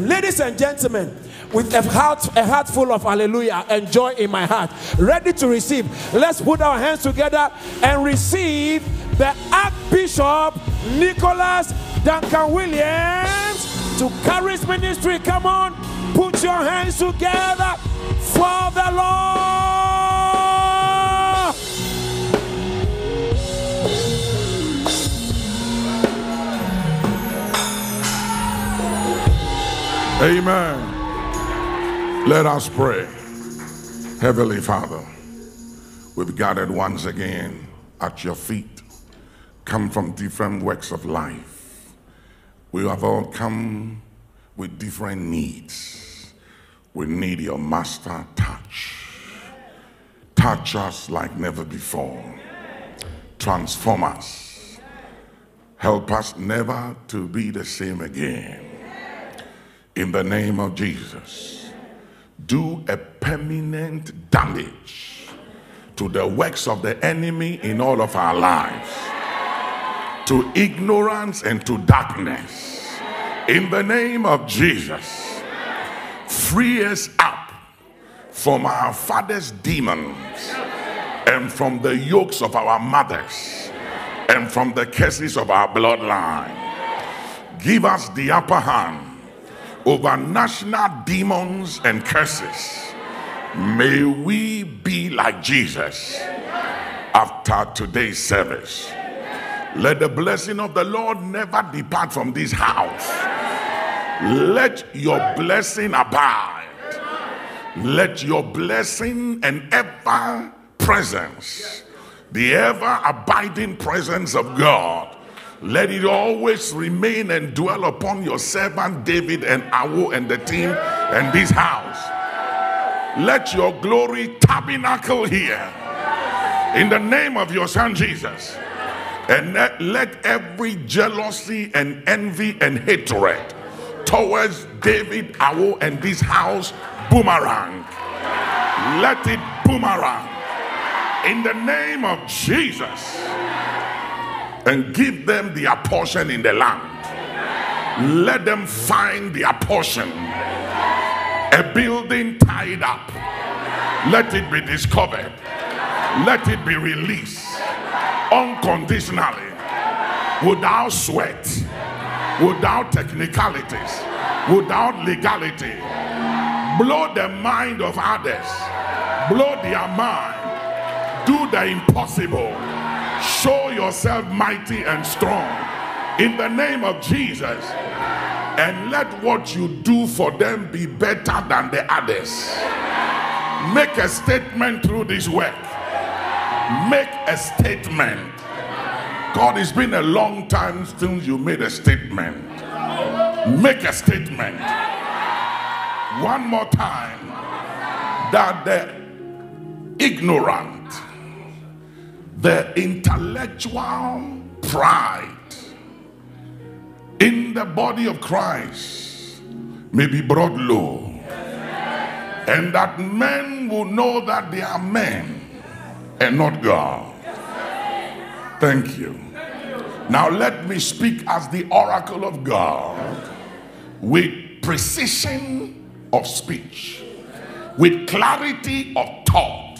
Ladies and gentlemen, with a heart, a heart full of hallelujah and joy in my heart, ready to receive, let's put our hands together and receive the Archbishop Nicholas Duncan Williams to Charis Ministry. Come on, put your hands together for the Lord. Amen. Let us pray. Heavenly Father, we've gathered once again at your feet, come from different works of life. We have all come with different needs. We need your master touch. Touch us like never before. Transform us. Help us never to be the same again in the name of Jesus. Do a permanent damage to the works of the enemy in all of our lives, to ignorance and to darkness. In the name of Jesus, free us up from our father's demons and from the yokes of our mothers and from the curses of our bloodline. Give us the upper hand over national demons and curses. May we be like Jesus after today's service. Let the blessing of the Lord never depart from this house. Let your blessing abide. Let your blessing and ever presence, the ever abiding presence of God, let it always remain and dwell upon your servant David and Awo and the team and this house. Let your glory tabernacle here in the name of your son Jesus. And let, let every jealousy and envy and hatred towards David, Awo, and this house boomerang. Let it boomerang in the name of Jesus and give them their portion in the land. Let them find their portion. A building tied up. Let it be discovered. Let it be released unconditionally, without sweat, without technicalities, without legality. Blow the mind of others, blow their mind, do the impossible Show yourself mighty and strong in the name of Jesus. And let what you do for them be better than the others. Make a statement through this work. Make a statement. God, it's been a long time since you made a statement. Make a statement. One more time that the ignorant the intellectual pride in the body of Christ may be brought low. And that men will know that they are men and not God. Thank you. Now let me speak as the oracle of God with precision of speech, with clarity of thought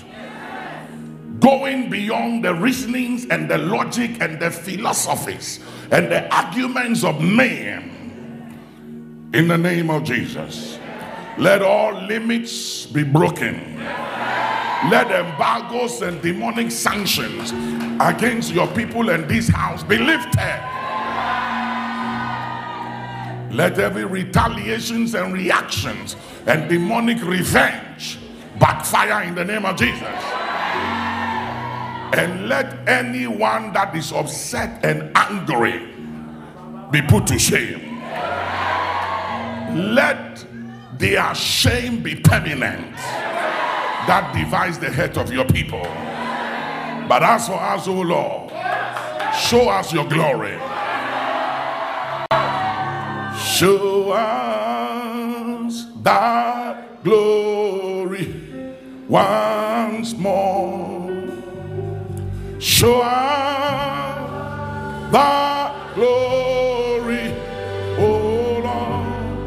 going beyond the reasonings and the logic and the philosophies and the arguments of men in the name of Jesus. Let all limits be broken. Let embargoes and demonic sanctions against your people and this house be lifted. Let every retaliations and reactions and demonic revenge backfire in the name of Jesus. And let anyone that is upset and angry be put to shame. Let their shame be permanent that divides the head of your people. But as for us, O Lord, show us your glory. Show us that glory once more. Show us the glory, oh Lord.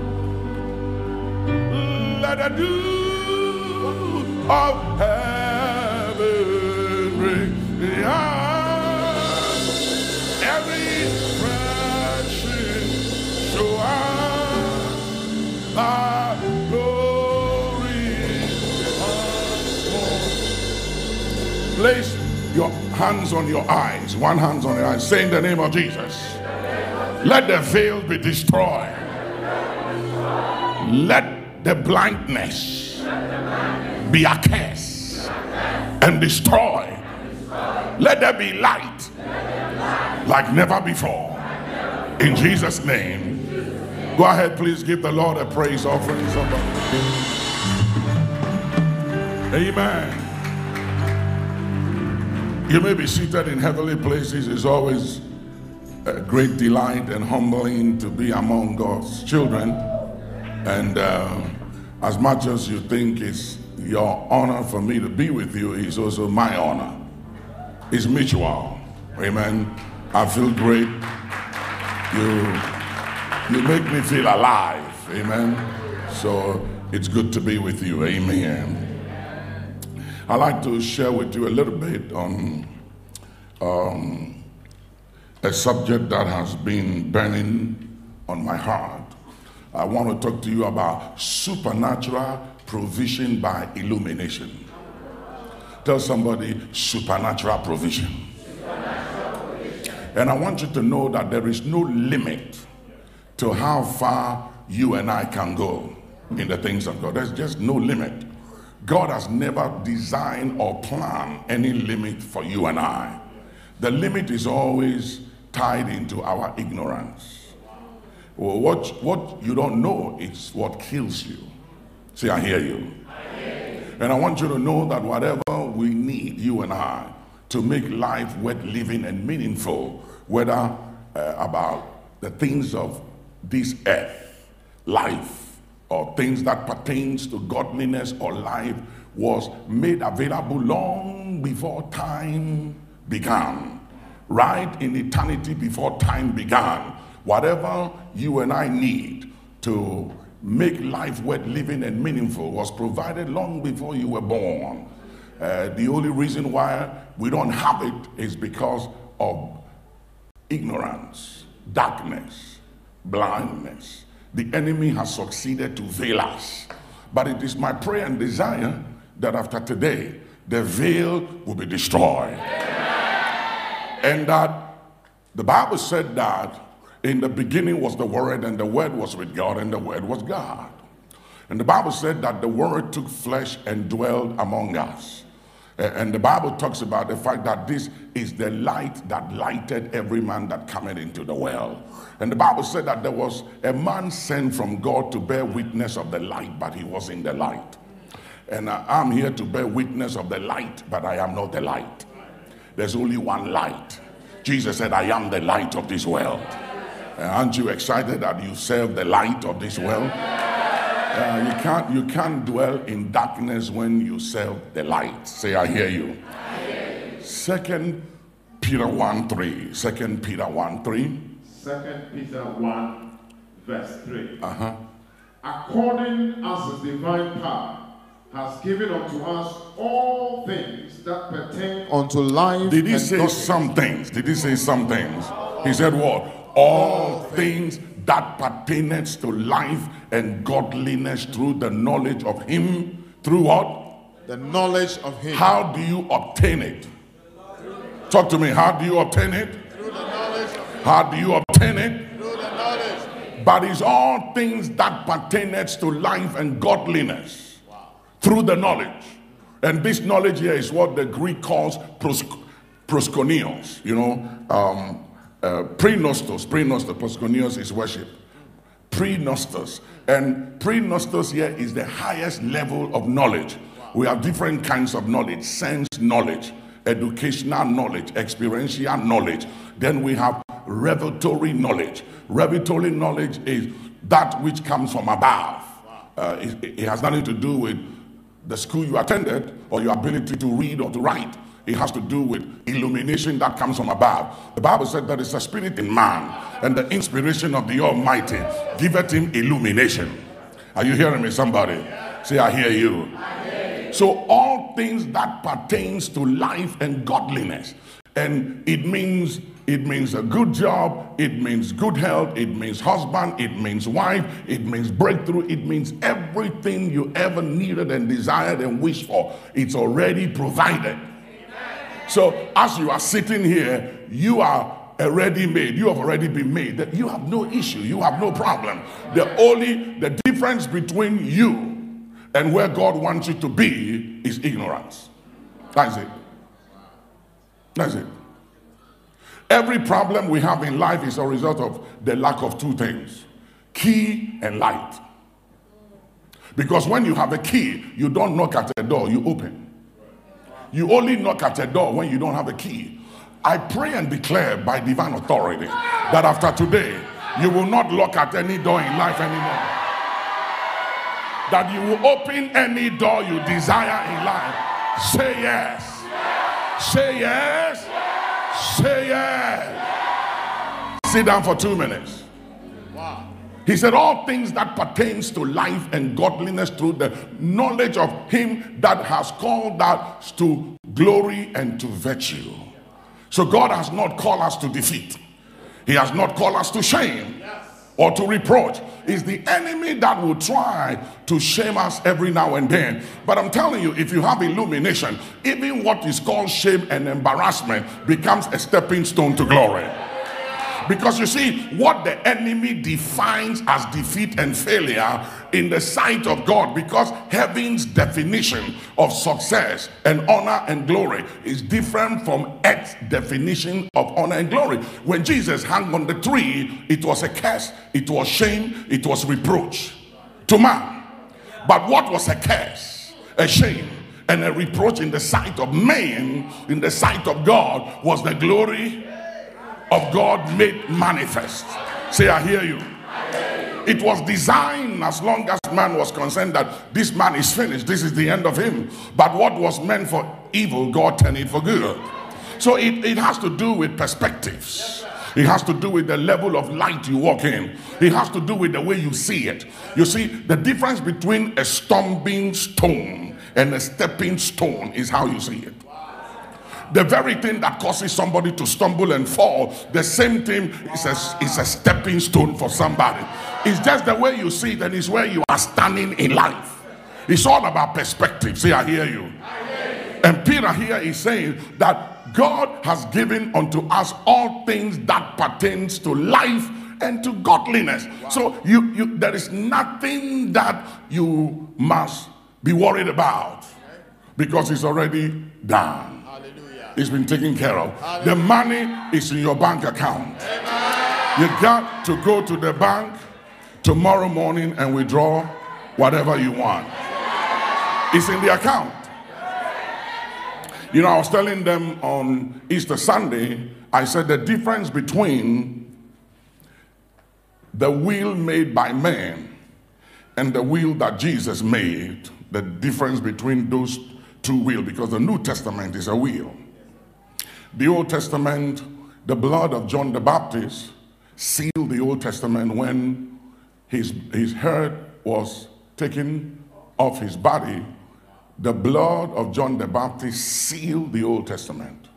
Let the dew of heaven bring every refreshing shower thy glory. Place hands on your eyes, one hand on your eyes, say in the name of Jesus. Let the veil be destroyed. Let the blindness be accursed and destroyed. Let there be light like never before. In Jesus' name. Go ahead, please give the Lord a praise offering. Somebody. Amen. You may be seated in heavenly places. It's always a great delight and humbling to be among God's children. And uh, as much as you think it's your honor for me to be with you, it's also my honor. It's mutual. Amen. I feel great. You, you make me feel alive. Amen. So it's good to be with you. Amen. I'd like to share with you a little bit on um, a subject that has been burning on my heart. I want to talk to you about supernatural provision by illumination. Tell somebody supernatural provision. And I want you to know that there is no limit to how far you and I can go in the things of God. There's just no limit. God has never designed or planned any limit for you and I. The limit is always tied into our ignorance. Well, what, what you don't know is what kills you. See, I hear you. And I want you to know that whatever we need, you and I, to make life worth living and meaningful, whether uh, about the things of this earth, life, or things that pertains to godliness or life, was made available long before time began, right in eternity before time began. Whatever you and I need to make life worth living and meaningful was provided long before you were born. Uh, the only reason why we don't have it is because of ignorance, darkness, blindness. The enemy has succeeded to veil us. But it is my prayer and desire that after today, the veil will be destroyed. And that the Bible said that in the beginning was the Word, and the Word was with God, and the Word was God. And the Bible said that the Word took flesh and dwelled among us. And the Bible talks about the fact that this is the light that lighted every man that cometh into the world. And the Bible said that there was a man sent from God to bear witness of the light, but he was in the light. And I'm here to bear witness of the light, but I am not the light. There's only one light. Jesus said, I am the light of this world. Aren't you excited that you serve the light of this world? Uh, you can't you can't dwell in darkness when you serve the light. Say, I hear you. Second Peter 1 3. Second Peter 1 3. Second Peter 1, verse 3. Uh-huh. According as his divine power has given unto us all things that pertain unto life. Did he and say godliness. some things? Did he say some things? He said what? All things that pertaineth to life and godliness through the knowledge of him. Through what? The knowledge of him. How do you obtain it? Talk to me. How do you obtain it? Through the knowledge. How do you obtain it? Through the knowledge. But it's all things that pertaineth to life and godliness through the knowledge. And this knowledge here is what the Greek calls pros- proskonios, you know, um, uh, pre-nostos. Pre-nostos, proskonios is worship. Pre-nostos. And pre-nostos here is the highest level of knowledge. We have different kinds of knowledge, sense knowledge, educational knowledge, experiential knowledge. Then we have revelatory knowledge. Revelatory knowledge is that which comes from above. Uh, it, it has nothing to do with the school you attended or your ability to read or to write. It has to do with illumination that comes from above. The Bible said there is a spirit in man, and the inspiration of the Almighty giveth him illumination. Are you hearing me, somebody? Say, I hear you. So all things that pertains to life and godliness. And it means it means a good job, it means good health, it means husband, it means wife, it means breakthrough, it means everything you ever needed and desired and wished for. It's already provided. So as you are sitting here, you are already made. You have already been made. That you have no issue. You have no problem. The only the difference between you and where God wants you to be is ignorance. That's it. That's it. Every problem we have in life is a result of the lack of two things key and light. Because when you have a key, you don't knock at a door, you open. You only knock at a door when you don't have a key. I pray and declare by divine authority that after today, you will not look at any door in life anymore. That you will open any door you desire in life. Say yes. Say yes. Say yes. Sit down for two minutes. He said, All things that pertains to life and godliness through the knowledge of him that has called us to glory and to virtue. So God has not called us to defeat. He has not called us to shame or to reproach. It's the enemy that will try to shame us every now and then. But I'm telling you, if you have illumination, even what is called shame and embarrassment becomes a stepping stone to glory. Because you see, what the enemy defines as defeat and failure in the sight of God, because heaven's definition of success and honor and glory is different from earth's definition of honor and glory. When Jesus hung on the tree, it was a curse, it was shame, it was reproach to man. But what was a curse, a shame, and a reproach in the sight of man, in the sight of God, was the glory of God made manifest. Say, I hear you. It was designed as long as man was concerned that this man is finished, this is the end of him. But what was meant for evil, God turned it for good. So it, it has to do with perspectives. It has to do with the level of light you walk in. It has to do with the way you see it. You see, the difference between a stumbling stone and a stepping stone is how you see it. The very thing that causes somebody to stumble and fall, the same thing is a, is a stepping stone for somebody. It's just the way you see it, and it's where you are standing in life. It's all about perspective. See, I hear you. And Peter here is saying that God has given unto us all things that pertains to life and to godliness. So you, you there is nothing that you must be worried about because it's already done. It's been taken care of. The money is in your bank account. You got to go to the bank tomorrow morning and withdraw whatever you want. It's in the account. You know, I was telling them on Easter Sunday, I said the difference between the will made by man and the will that Jesus made, the difference between those two will, because the New Testament is a will. The Old Testament, the blood of John the Baptist sealed the Old Testament when his, his head was taken off his body. The blood of John the Baptist sealed the Old Testament.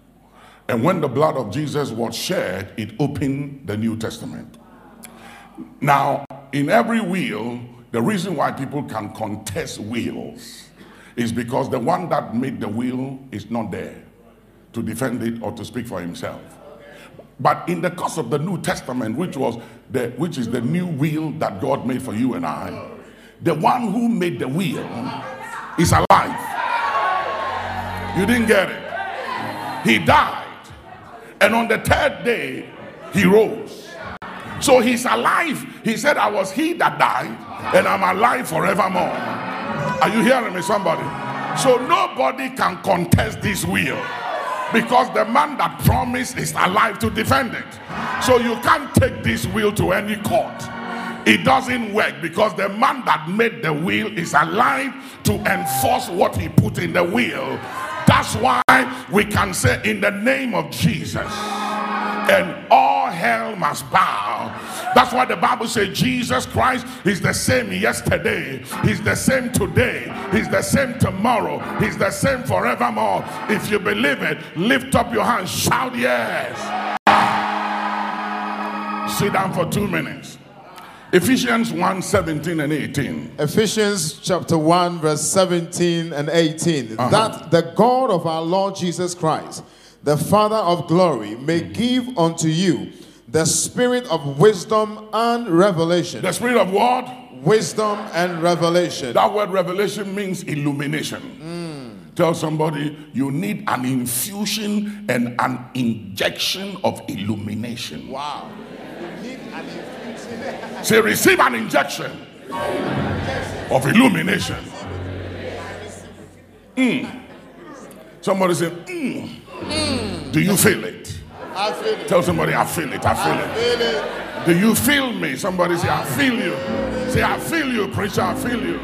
And when the blood of Jesus was shed, it opened the New Testament. Now, in every will, the reason why people can contest wills is because the one that made the will is not there to defend it or to speak for himself. But in the course of the New Testament, which was the which is the new will that God made for you and I, the one who made the will is alive. You didn't get it. He died. And on the third day, he rose. So he's alive. He said, I was he that died, and I'm alive forevermore. Are you hearing me, somebody? So nobody can contest this will because the man that promised is alive to defend it. So you can't take this will to any court. It doesn't work because the man that made the will is alive to enforce what he put in the will. That's why we can say, in the name of Jesus, and all hell must bow That's why the Bible says Jesus Christ is the same yesterday, He's the same today, He's the same tomorrow, He's the same forevermore. If you believe it, lift up your hands, shout yes. Sit down for two minutes. Ephesians 1 17 and 18. Ephesians chapter 1, verse 17 and 18. Uh-huh. That the God of our Lord Jesus Christ, the Father of glory, may give unto you the spirit of wisdom and revelation. The spirit of what? Wisdom and revelation. That word revelation means illumination. Tell somebody you need an infusion and an injection of illumination. Wow. Say, receive an injection of illumination. Mm. Somebody say, mm. Hmm. Do you feel it? I feel it. Tell somebody, I feel it. I feel it. Feel it. Do you feel me? Somebody say, I feel you. Say, I feel you, preacher. I feel you.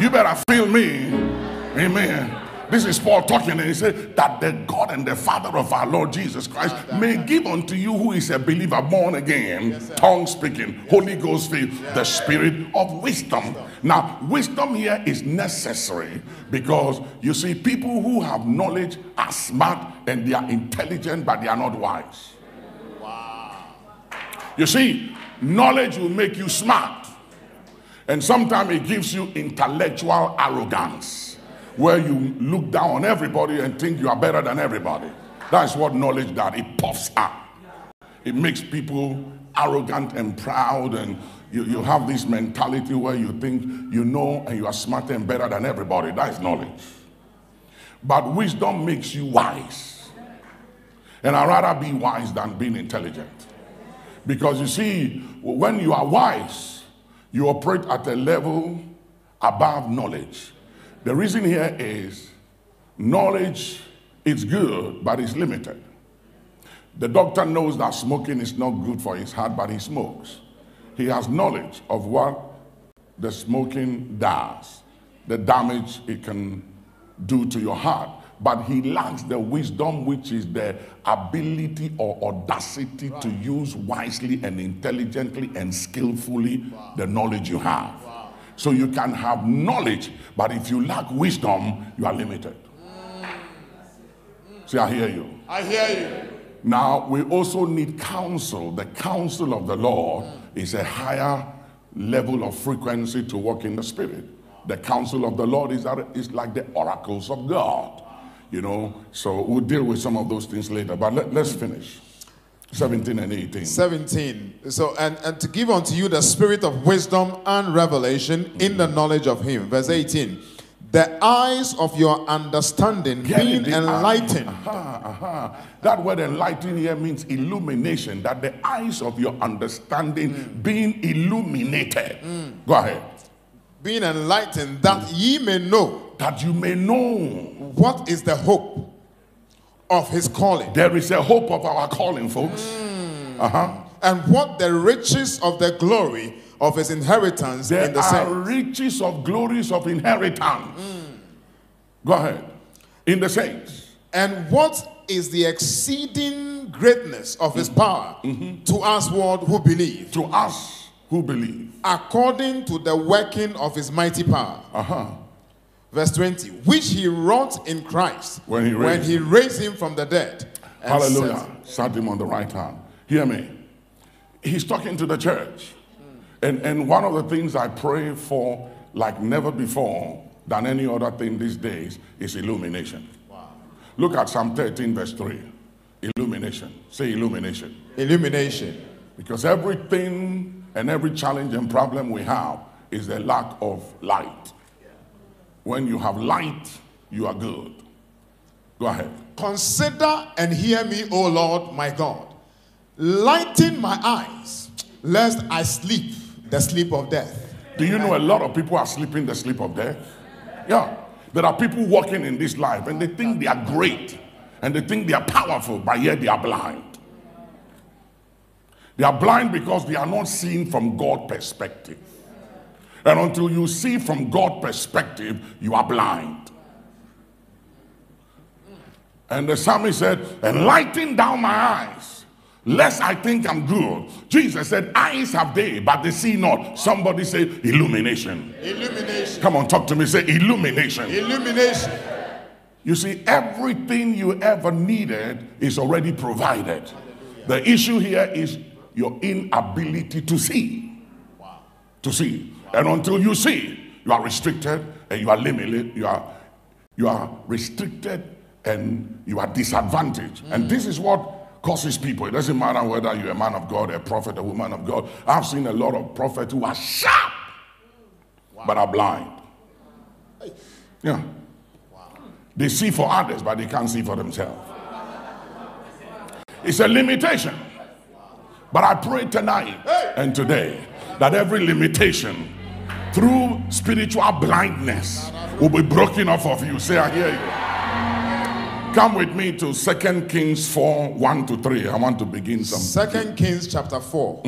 You better feel me. Amen. This is Paul talking, and he said that the God and the Father of our Lord Jesus Christ may give unto you, who is a believer, born again, tongue speaking, Holy Ghost filled, the spirit of wisdom. Now, wisdom here is necessary because you see, people who have knowledge are smart and they are intelligent, but they are not wise. You see, knowledge will make you smart, and sometimes it gives you intellectual arrogance where you look down on everybody and think you are better than everybody. That's what knowledge does. It puffs up. It makes people arrogant and proud, and you, you have this mentality where you think you know and you are smarter and better than everybody. That is knowledge. But wisdom makes you wise. And I'd rather be wise than being intelligent. Because you see, when you are wise, you operate at a level above knowledge. The reason here is knowledge is good, but it's limited. The doctor knows that smoking is not good for his heart, but he smokes. He has knowledge of what the smoking does, the damage it can do to your heart. But he lacks the wisdom, which is the ability or audacity to use wisely and intelligently and skillfully the knowledge you have. So you can have knowledge, but if you lack wisdom, you are limited. See, I hear you. I hear you. Now, we also need counsel. The counsel of the Lord is a higher level of frequency to walk in the Spirit. The counsel of the Lord is, that, is like the oracles of God. You know, so we'll deal with some of those things later. But let, let's finish. 17 and 18. 17. So, and, and to give unto you the spirit of wisdom and revelation in the knowledge of him. Verse 18. The eyes of your understanding Get being it? enlightened. Aha, aha. That word enlighten here means illumination, that the eyes of your understanding mm. being illuminated. Go ahead. Being enlightened that ye may know That you may know what is the hope of his calling there is a hope of our calling, folks. Uh huh. and what the riches of the glory of his inheritance There in the are saints. riches of glories of inheritance. Go ahead. In the saints. And what is the exceeding greatness of his power to us what who believe, To us who believe. according to the working of his mighty power. Uh huh. Verse 20, which he wrought in Christ When he raised he raised him from the dead. Hallelujah. Sat him on the right hand. Hear me. He's talking to the church. And, and one of the things I pray for, like never before, than any other thing these days, is illumination. Look at Psalm 13, verse 3. Illumination. Say illumination. Illumination. Because everything and every challenge and problem we have is the lack of light. When you have light, you are good. Go ahead. Consider and hear me, O Lord my God. Lighten my eyes, lest I sleep the sleep of death. Do you know a lot of people are sleeping the sleep of death? Yeah. There are people walking in this life and they think they are great and they think they are powerful, but yet they are blind. They are blind because they are not seeing from God perspective. And until you see from God perspective, you are blind. And the psalmist said, Enlighten down my eyes, lest I think I'm good. Jesus said, Eyes have they, but they see not. Somebody say, Illumination. Illumination. Come on, talk to me. Say, Illumination. Illumination. You see, everything you ever needed is already provided. The issue here is your inability to see. To see. And until you see, you are restricted and you are limited. You are, you are restricted and you are disadvantaged. And mm. this is what causes people. It doesn't matter whether you're a man of God, a prophet, a woman of God. I've seen a lot of prophets who are sharp but are blind. Yeah. They see for others, but they can't see for themselves. It's a limitation. But I pray tonight and today that every limitation through spiritual blindness will be broken off of you. Say, I hear you. Come with me to Second Kings 4 1 to 3. I want to begin some. Second Kings chapter 4,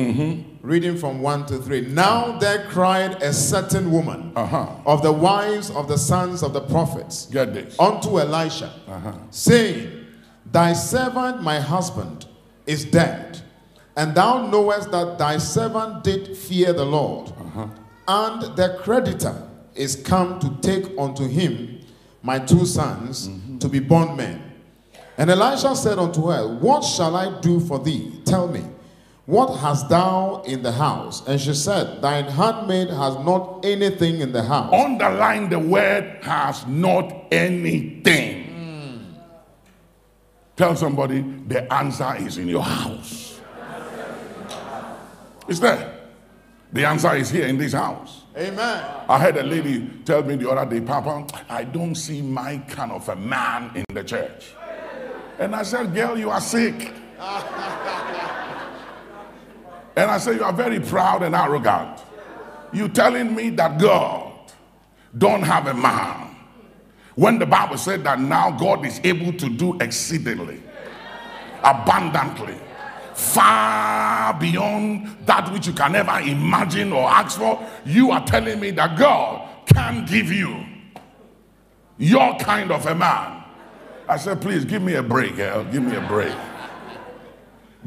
reading from 1 to 3. Now there cried a certain woman Uh-huh. of the wives of the sons of the prophets Get this. unto Elisha, saying, Thy servant, my husband, is dead, and thou knowest that thy servant did fear the Lord, and the creditor is come to take unto him my two sons to be bondmen. And Elisha said unto her, What shall I do for thee? Tell me. What hast thou in the house? And she said, Thine handmaid has not anything in the house. Underline the word has not anything. Tell somebody the answer is in your house. Is there. The answer is here in this house. Amen. I had a lady tell me the other day, Papa, I don't see my kind of a man in the church. And I said, Girl, you are sick. and I said, You are very proud and arrogant. You telling me that God don't have a man. When the Bible said that now God is able to do exceedingly, abundantly, far beyond that which you can ever imagine or ask for, you are telling me that God can give you your kind of a man. I said, please give me a break, girl. Give me a break.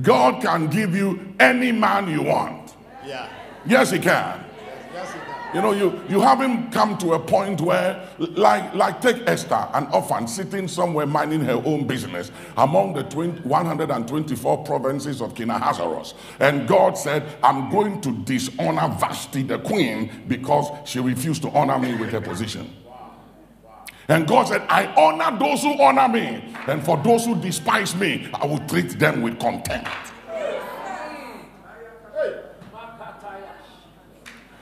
God can give you any man you want. Yeah. Yes, He can. You know, you, you haven't come to a point where, like, like take Esther, an orphan sitting somewhere minding her own business among the 20, 124 provinces of King Ahasuerus. And God said, I'm going to dishonor Vashti, the queen, because she refused to honor me with her position. And God said, I honor those who honor me, and for those who despise me, I will treat them with contempt.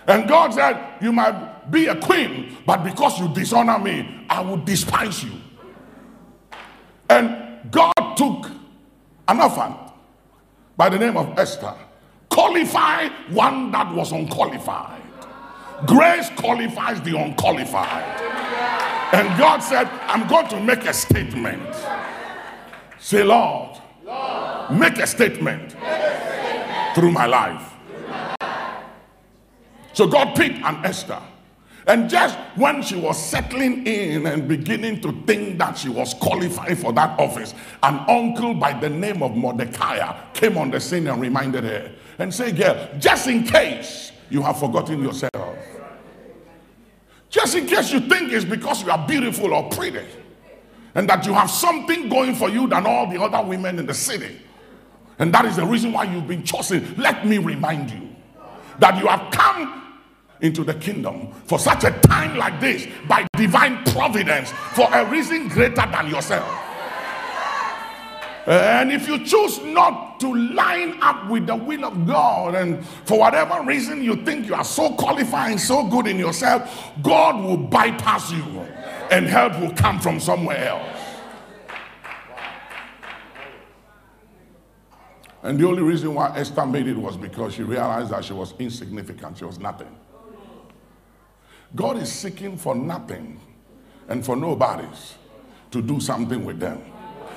And God said, You might be a queen, but because you dishonor me, I will despise you. And God took an orphan by the name of Esther, qualified one that was unqualified. Grace qualifies the unqualified. And God said, I'm going to make a statement. Say, Lord, make a statement through my life. So God picked an Esther. And just when she was settling in and beginning to think that she was qualified for that office, an uncle by the name of Mordecai came on the scene and reminded her and said, Girl, just in case you have forgotten yourself, just in case you think it's because you are beautiful or pretty, and that you have something going for you than all the other women in the city, and that is the reason why you've been chosen, let me remind you that you have come into the kingdom for such a time like this by divine providence for a reason greater than yourself. And if you choose not to line up with the will of God, and for whatever reason you think you are so qualified and so good in yourself, God will bypass you and help will come from somewhere else. And the only reason why Esther made it was because she realized that she was insignificant, she was nothing. God is seeking for nothing and for nobodies to do something with them.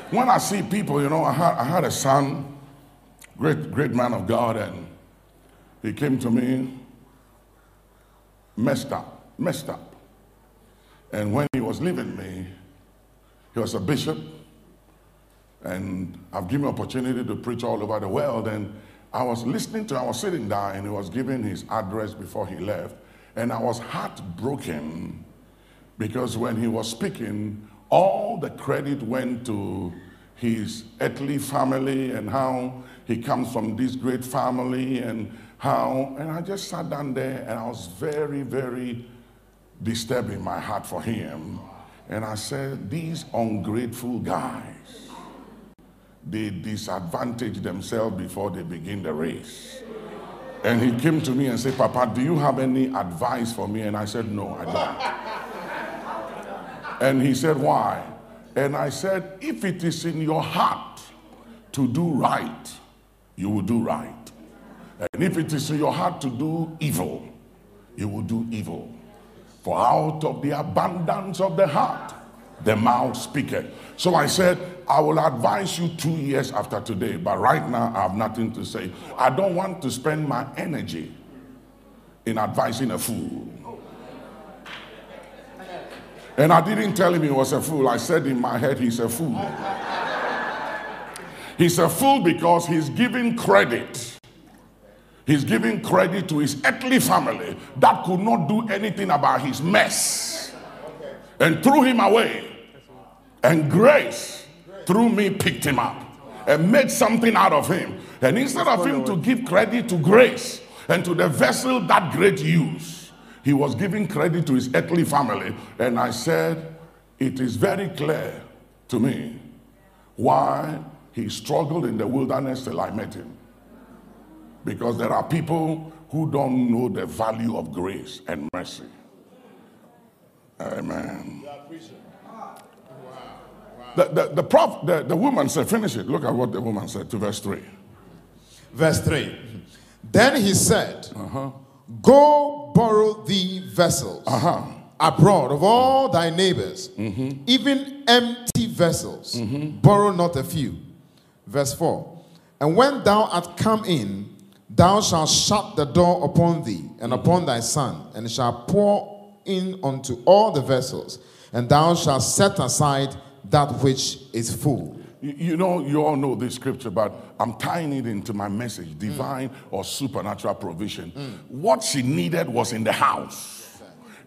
When I see people, you know, I had, I had a son, great, great man of God, and he came to me messed up, messed up. And when he was leaving me, he was a bishop, And I've given opportunity to preach all over the world. And I was listening to, I was sitting there and he was giving his address before he left. And I was heartbroken because when he was speaking, all the credit went to his earthly family and how he comes from this great family and how, and I just sat down there and I was very, very disturbed in my heart for him. And I said, These ungrateful guys, they disadvantage themselves before they begin the race. And he came to me and said, Papa, do you have any advice for me? And I said, No, I don't. and he said, Why? And I said, If it is in your heart to do right, you will do right. And if it is in your heart to do evil, you will do evil. For out of the abundance of the heart, the mouth speaketh. So I said, I will advise you two years after today, but right now I have nothing to say. I don't want to spend my energy in advising a fool. And I didn't tell him he was a fool. I said in my head, he's a fool. He's a fool because he's giving credit. He's giving credit to his earthly family that could not do anything about his mess and threw him away. And grace, through me, picked him up and made something out of him. And instead of him to give credit to grace and to the vessel that great used, he was giving credit to his earthly family. And I said, It is very clear to me why he struggled in the wilderness till I met him. Because there are people who don't know the value of grace and mercy. Amen. The, the, the, prof, the, the woman said, finish it. Look at what the woman said to verse 3. Verse 3. Then he said, uh-huh. Go borrow thee vessels uh-huh. abroad of all thy neighbors, mm-hmm. even empty vessels. Mm-hmm. Borrow not a few. Verse 4. And when thou art come in, thou shalt shut the door upon thee and upon thy son, and shalt pour in unto all the vessels, and thou shalt set aside that which is full. You know, you all know this scripture, but I'm tying it into my message divine mm. or supernatural provision. Mm. What she needed was in the house.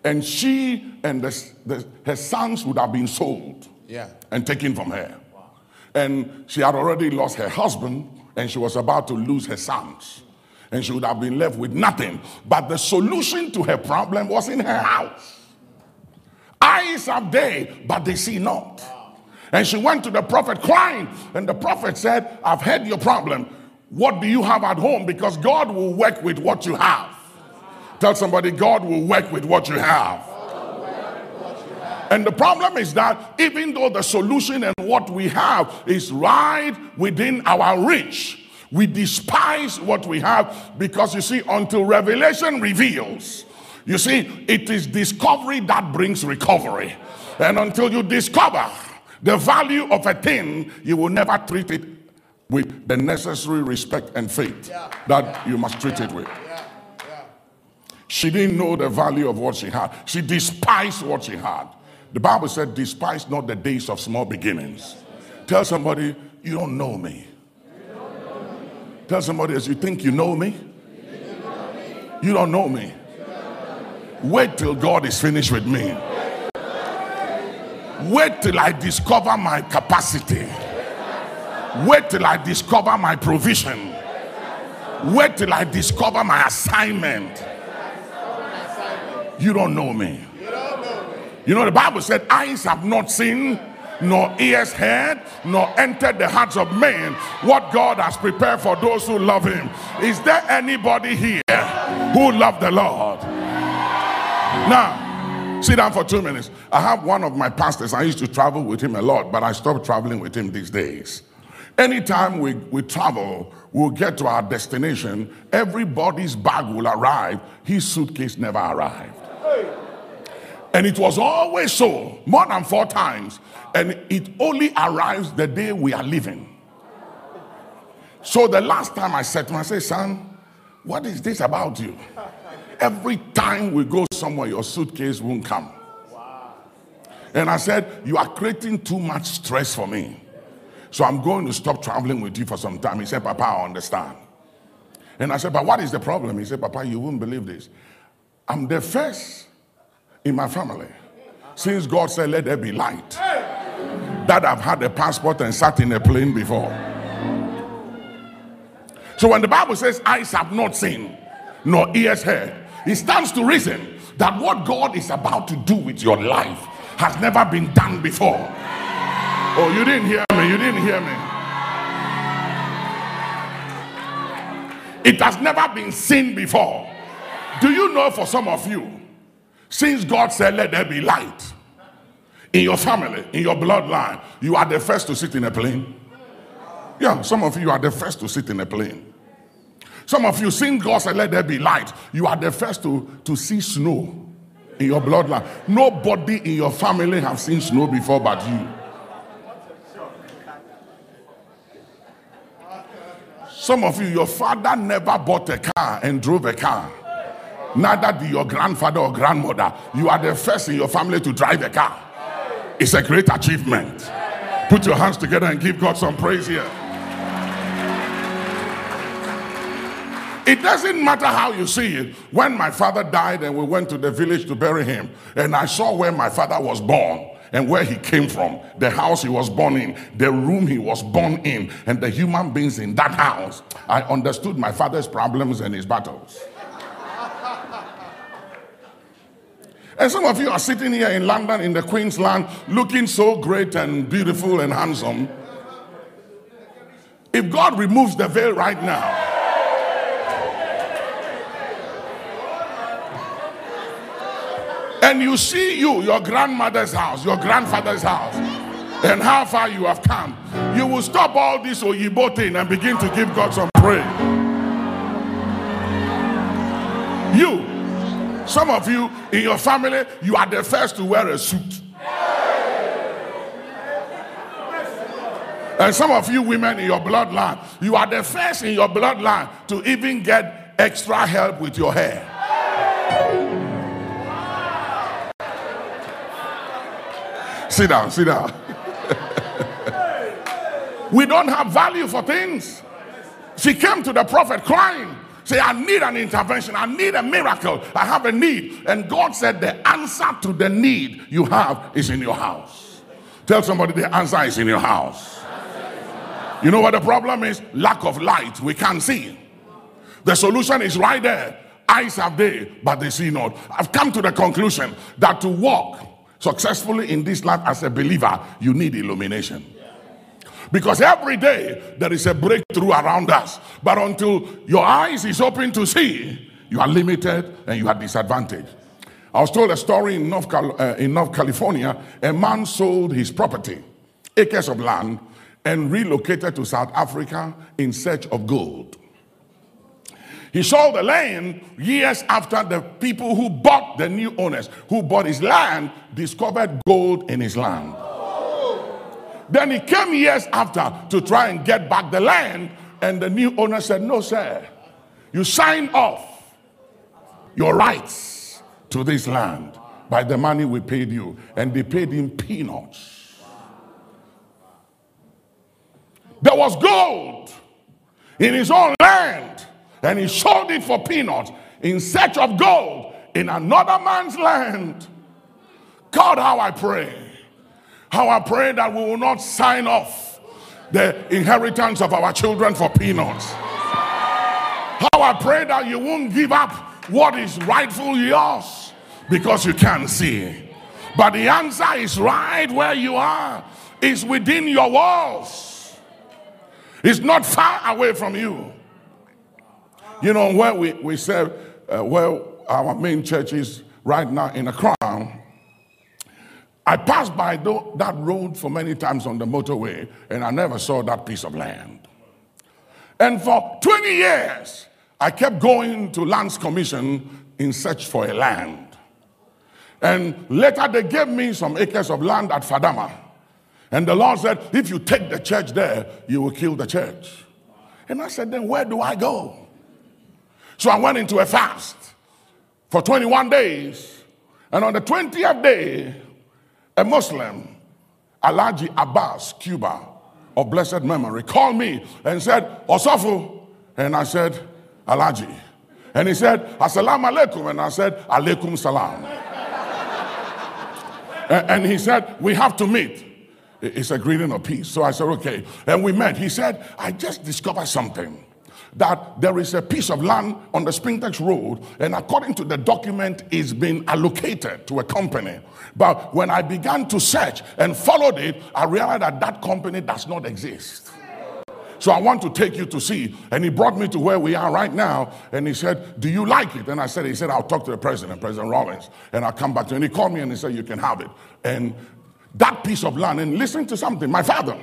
And she and the, the, her sons would have been sold yeah. and taken from her. Wow. And she had already lost her husband and she was about to lose her sons. And she would have been left with nothing. But the solution to her problem was in her house. Eyes are there, but they see not. And she went to the prophet crying. And the prophet said, I've heard your problem. What do you have at home? Because God will work with what you have. Tell somebody, God will work with what you have. And the problem is that even though the solution and what we have is right within our reach, we despise what we have because you see, until revelation reveals, you see, it is discovery that brings recovery. And until you discover the value of a thing, you will never treat it with the necessary respect and faith yeah. that yeah. you must treat yeah. it with. She didn't know the value of what she had. She despised what she had. The Bible said, despise not the days of small beginnings. Tell somebody, you don't know me. Tell somebody as you think you know me. You don't know me. Wait till God is finished with me. Wait till I discover my capacity. Wait till I discover my provision. Wait till I discover my assignment. You don't know me. You know, the Bible said, Eyes have not seen, nor ears heard, nor entered the hearts of men what God has prepared for those who love Him. Is there anybody here who love the Lord? Now, Sit down for two minutes. I have one of my pastors. I used to travel with him a lot, but I stopped traveling with him these days. Anytime we, we travel, we'll get to our destination, everybody's bag will arrive. His suitcase never arrived. And it was always so, more than four times. And it only arrives the day we are leaving. So the last time I said to him, I said, son, what is this about you? Every time we go somewhere, your suitcase won't come. And I said, You are creating too much stress for me. So I'm going to stop traveling with you for some time. He said, Papa, I understand. And I said, But what is the problem? He said, Papa, you wouldn't believe this. I'm the first in my family since God said, Let there be light, that I've had a passport and sat in a plane before. So when the Bible says, Eyes have not seen, nor ears heard, it stands to reason that what God is about to do with your life has never been done before. Oh, you didn't hear me. You didn't hear me. It has never been seen before. Do you know for some of you, since God said, Let there be light in your family, in your bloodline, you are the first to sit in a plane? Yeah, some of you are the first to sit in a plane. Some of you, since God said, Let there be light, you are the first to, to see snow in your bloodline. Nobody in your family have seen snow before but you. Some of you, your father never bought a car and drove a car. Neither did your grandfather or grandmother. You are the first in your family to drive a car. It's a great achievement. Put your hands together and give God some praise here. It doesn't matter how you see it. When my father died and we went to the village to bury him, and I saw where my father was born and where he came from, the house he was born in, the room he was born in, and the human beings in that house, I understood my father's problems and his battles. And some of you are sitting here in London, in the Queensland, looking so great and beautiful and handsome. If God removes the veil right now, and you see you, your grandmother's house, your grandfather's house, and how far you have come, you will stop all this Oyibo thing and begin to give God some praise. You, some of you in your family, you are the first to wear a suit. And some of you women in your bloodline, you are the first in your bloodline to even get extra help with your hair. Sit down, sit down. we don't have value for things. She came to the prophet crying, say, I need an intervention, I need a miracle, I have a need. And God said, The answer to the need you have is in your house. Tell somebody the answer is in your house. You know what the problem is? Lack of light. We can't see. The solution is right there. Eyes have they, but they see not. I've come to the conclusion that to walk successfully in this life as a believer, you need illumination. Because every day there is a breakthrough around us. But until your eyes is open to see, you are limited and you are disadvantaged. I was told a story in North, Cal- uh, in North California. A man sold his property, acres of land, and relocated to South Africa in search of gold. He sold the land years after the people who bought the new owners, who bought his land, discovered gold in his land. Then he came years after to try and get back the land, and the new owner said, No, sir, you signed off your rights to this land by the money we paid you. And they paid him peanuts. There was gold in his own land and he sold it for peanuts in search of gold in another man's land. God, how I pray. How I pray that we will not sign off the inheritance of our children for peanuts. How I pray that you won't give up what is rightfully yours because you can't see. But the answer is right where you are, it's within your walls, it's not far away from you. You know, where we, we said, uh, where our main church is right now in Accra, I passed by that road for many times on the motorway and I never saw that piece of land. And for 20 years, I kept going to Lands Commission in search for a land. And later they gave me some acres of land at Fadama. And the Lord said, if you take the church there, you will kill the church. And I said, then where do I go? So I went into a fast for 21 days. And on the 20th day, a Muslim, Alhaji Abbas, Cuba, of blessed memory called me and said, Osofo. And I said, Alhaji. And he said, Assalamu alaikum. And I said, Alaikum salam. and he said, We have to meet. It's a greeting of peace. So I said, Okay. And we met. He said, I just discovered something that there is a piece of land on the Spintex Road, and according to the document, it's been allocated to a company. But when I began to search and followed it, I realized that that company does not exist. So I want to take you to see. And he brought me to where we are right now. And he said, Do you like it? And I said, He said, I'll talk to the president, President Rawlings, and I'll come back to him. And he called me and he said, You can have it. And that piece of land, and listen to something. My father,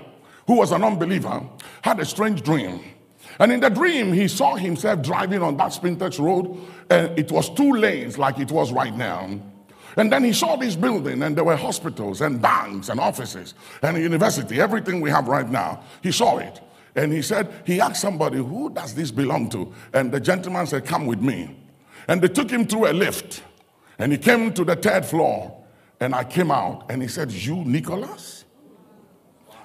who was an unbeliever, had a strange dream. And in the dream, he saw himself driving on that Spintex road, and it was two lanes like it was right now. And then he saw this building, and there were hospitals and banks and offices and a university, everything we have right now. He saw it. And he said, he asked somebody, Who does this belong to? And the gentleman said, Come with me. And they took him through a lift. And he came to the third floor. And I came out. And he said, You, Nicholas?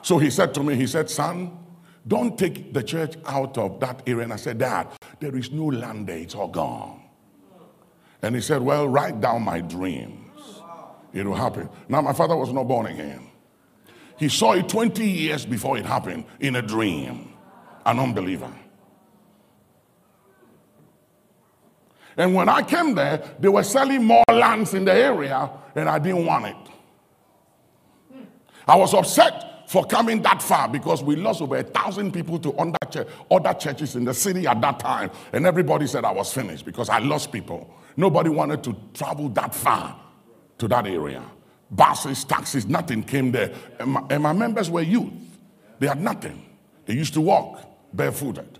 So he said to me, He said, Son, don't take the church out of that area. And I said, Dad, there is no land there, it's all gone. And he said, Well, write down my dreams. It will happen. Now, my father was not born again. He saw it 20 years before it happened in a dream. An unbeliever. And when I came there, they were selling more lands in the area, and I didn't want it. I was upset for coming that far because we lost over a thousand people to other churches in the city at that time. And everybody said I was finished because I lost people. Nobody wanted to travel that far to that area. Buses, taxis, nothing came there. And my, and my members were youth. They had nothing. They used to walk barefooted.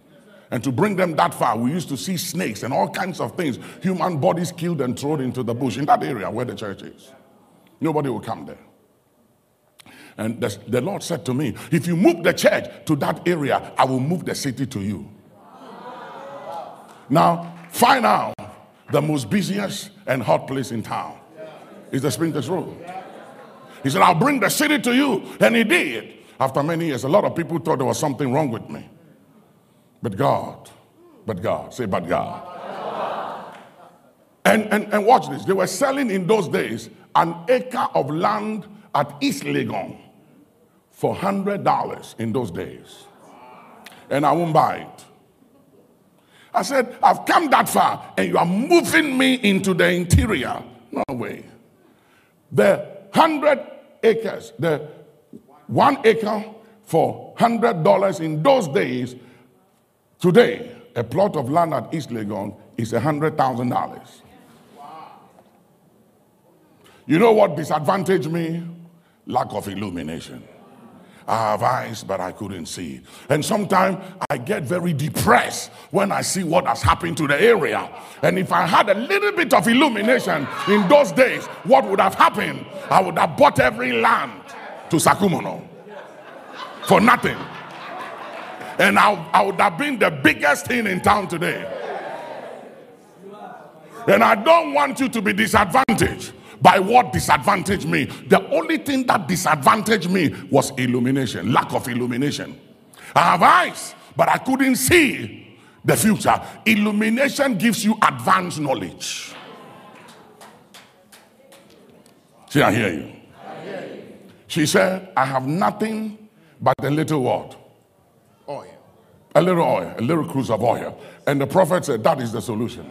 And to bring them that far, we used to see snakes and all kinds of things, human bodies killed and thrown into the bush in that area where the church is. Nobody will come there. And the, the Lord said to me, If you move the church to that area, I will move the city to you. Now, find out the most busiest and hot place in town is the Spintex Road. He said, I'll bring the city to you. And he did. After many years, a lot of people thought there was something wrong with me. But God, but God, say, but God. And, and, and watch this. They were selling in those days an acre of land at East Legon for $100 in those days. And I won't buy it. I said, I've come that far and you are moving me into the interior. No way. The 100 acres, the one acre for $100 in those days, today, a plot of land at East Legon is $100,000. You know what disadvantaged me? Lack of illumination. I have eyes, but I couldn't see. And sometimes I get very depressed when I see what has happened to the area. And if I had a little bit of illumination in those days, what would have happened? I would have bought every land to Sakumono for nothing. And I, I would have been the biggest thing in town today. And I don't want you to be disadvantaged by what disadvantaged me. The only thing that disadvantaged me was illumination, lack of illumination. I have eyes, but I couldn't see the future. Illumination gives you advanced knowledge. See, I hear you. She said, I have nothing but a little what? Oil. A little oil, a little cruse of oil. And the prophet said, That is the solution.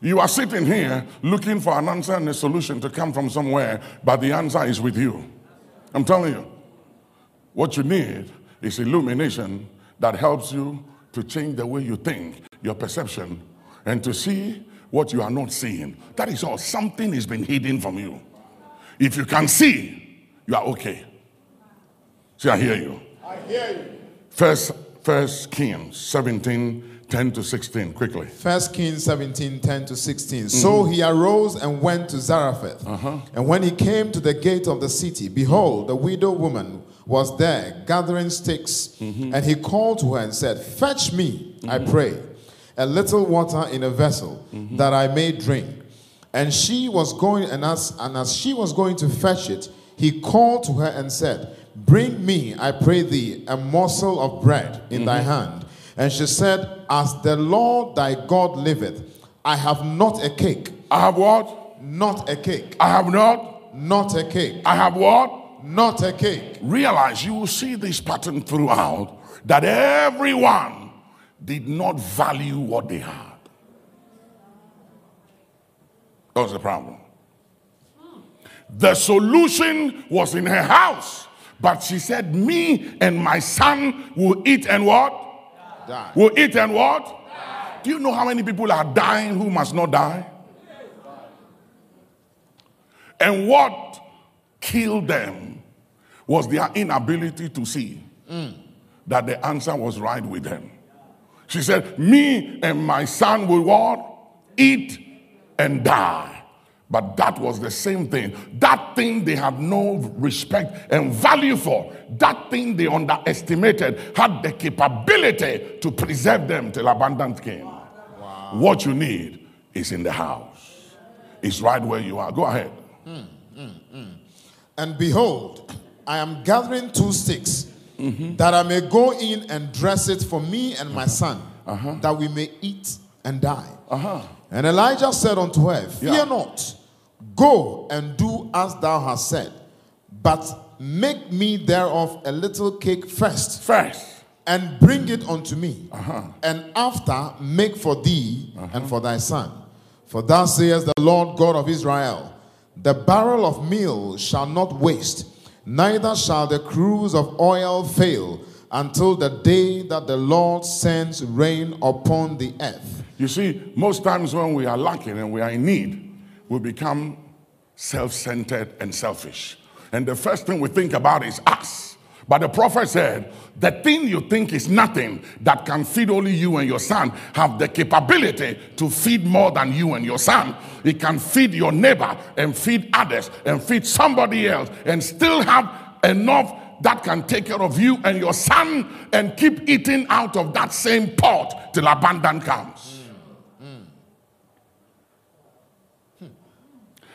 You are sitting here looking for an answer and a solution to come from somewhere, but the answer is with you. I'm telling you. What you need is illumination that helps you to change the way you think, your perception, and to see what you are not seeing. That is all. Something is being hidden from you. If you can see, you are okay. See, I hear you. I hear you. First, First Kings 17 10 to 16, quickly. First Kings 17, 10 to 16. Mm-hmm. So he arose and went to Zarephath. Uh-huh. And when he came to the gate of the city, behold, the widow woman was there gathering sticks. Mm-hmm. And he called to her and said, Fetch me, mm-hmm. I pray, a little water in a vessel mm-hmm. that I may drink. And she was going, and as, and as she was going to fetch it, he called to her and said, Bring me, I pray thee, a morsel of bread in thy hand. And she said, As the Lord thy God liveth, I have not a cake, I have what? not a cake, I have not. not a cake, I have what? not a cake. Realize you will see this pattern throughout that everyone did not value what they had. That was the problem. The solution was in her house, but she said, Me and my son will eat and what? Die. Will eat and what? Do you know how many people are dying who must not die? And what killed them was their inability to see that the answer was right with them. She said, Me and my son will what? Eat and die. But that was the same thing. That thing they had no respect and value for, that thing they underestimated, had the capability to preserve them till abundance came. What you need is in the house, it's right where you are. Go ahead. Hmm, hmm, hmm. And behold, I am gathering two sticks, mm-hmm. that I may go in and dress it for me and my uh-huh. son, uh-huh. that we may eat and die. Uh-huh. And Elijah said unto her, Fear Yeah. not, go and do as thou hast said, but make me thereof a little cake first, First, and bring it unto me, uh-huh. and after make for thee uh-huh. and for thy son. For thus says the Lord God of Israel The barrel of meal shall not waste, neither shall the cruse of oil fail, until the day that the Lord sends rain upon the earth. You see, most times when we are lacking and we are in need, we become self centered and selfish. And the first thing we think about is us. But the prophet said, the thing you think is nothing that can feed only you and your son have the capability to feed more than you and your son. It can feed your neighbor and feed others and feed somebody else and still have enough that can take care of you and your son and keep eating out of that same pot till abundance comes.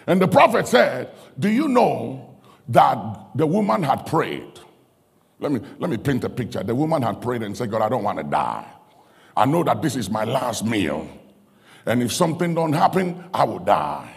And the prophet said, Do you know that the woman had prayed? Let me, let me paint a picture. The woman had prayed and said, God, I don't want to die. I know that this is my last meal. And if something don't happen, I will die.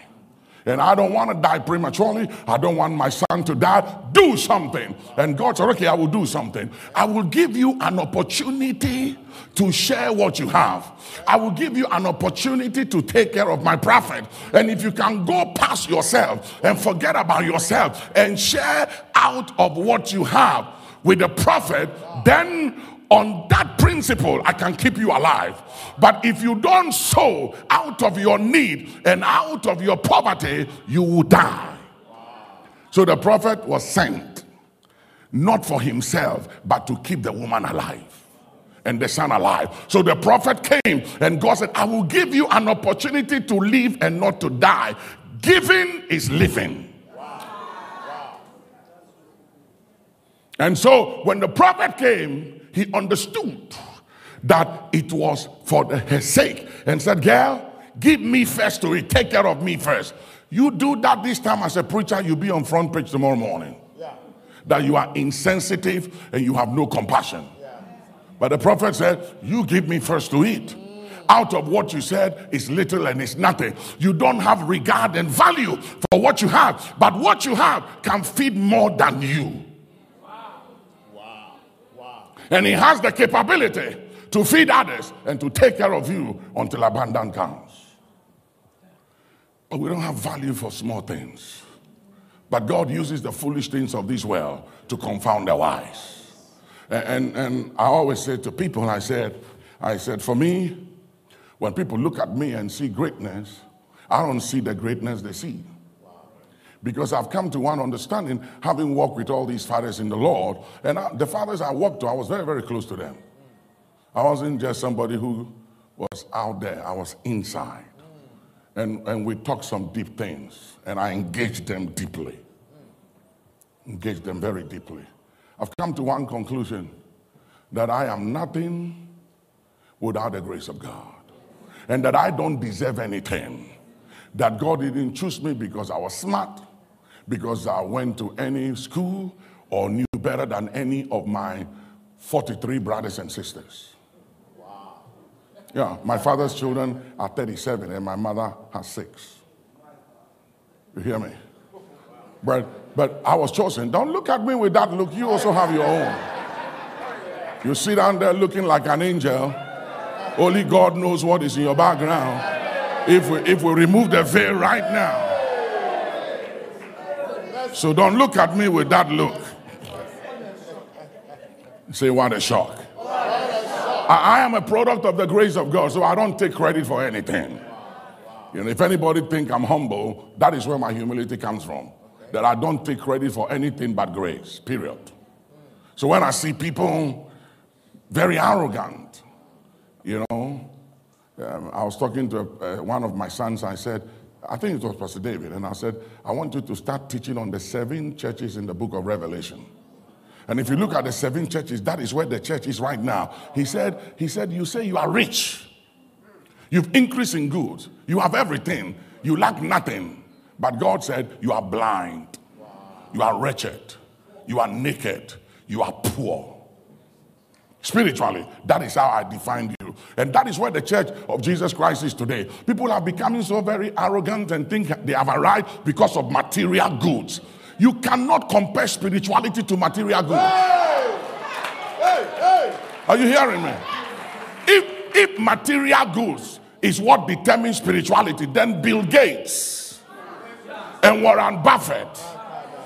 And I don't want to die prematurely. I don't want my son to die. Do something. And God said, Okay, I will do something. I will give you an opportunity to share what you have. I will give you an opportunity to take care of my prophet. And if you can go past yourself and forget about yourself and share out of what you have with the prophet, then on that principle, I can keep you alive. But if you don't sow out of your need and out of your poverty, you will die. So the prophet was sent not for himself, but to keep the woman alive and the son alive. So the prophet came and God said, I will give you an opportunity to live and not to die. Giving is living. And so when the prophet came, he understood that it was for the, her sake and said, Girl, give me first to it. Take care of me first. You do that this time as a preacher, you'll be on front page tomorrow morning. That you are insensitive and you have no compassion. But the prophet said, You give me first to eat. Mm. Out of what you said is little and it's nothing. You don't have regard and value for what you have, but what you have can feed more than you. And he has the capability to feed others and to take care of you until abundance comes. But we don't have value for small things. But God uses the foolish things of this world to confound the wise. And, and, and I always say to people, I said, I said, for me, when people look at me and see greatness, I don't see the greatness they see. Because I've come to one understanding, having walked with all these fathers in the Lord, and I, the fathers I walked to, I was very, very close to them. I wasn't just somebody who was out there, I was inside. And, and we talked some deep things, and I engaged them deeply. Engaged them very deeply. I've come to one conclusion that I am nothing without the grace of God, and that I don't deserve anything. That God didn't choose me because I was smart, because I went to any school or knew better than any of my 43 brothers and sisters. Wow. Yeah, my father's children are 37 and my mother has six. You hear me? But, but I was chosen. Don't look at me with that look. You also have your own. You sit down there looking like an angel. Only God knows what is in your background. If we, if we remove the veil right now. So don't look at me with that look. Say, what a shock. I, I am a product of the grace of God, so I don't take credit for anything. You know, if anybody think I'm humble, that is where my humility comes from. That I don't take credit for anything but grace, period. So when I see people very arrogant, you know, um, I was talking to uh, one of my sons, I said, I think it was Pastor David, and I said, I want you to start teaching on the seven churches in the book of Revelation. And if you look at the seven churches, that is where the church is right now. He said, he said, you say you are rich. You've increased in goods. You have everything. You lack nothing. But God said, you are blind. You are wretched. You are naked. You are poor. Spiritually, that is how I defined you. And that is where the church of Jesus Christ is today. People are becoming so very arrogant and think they have arrived because of material goods. You cannot compare spirituality to material goods. Hey! Hey, hey. Are you hearing me? If, if material goods is what determines spirituality, then Bill Gates and Warren Buffett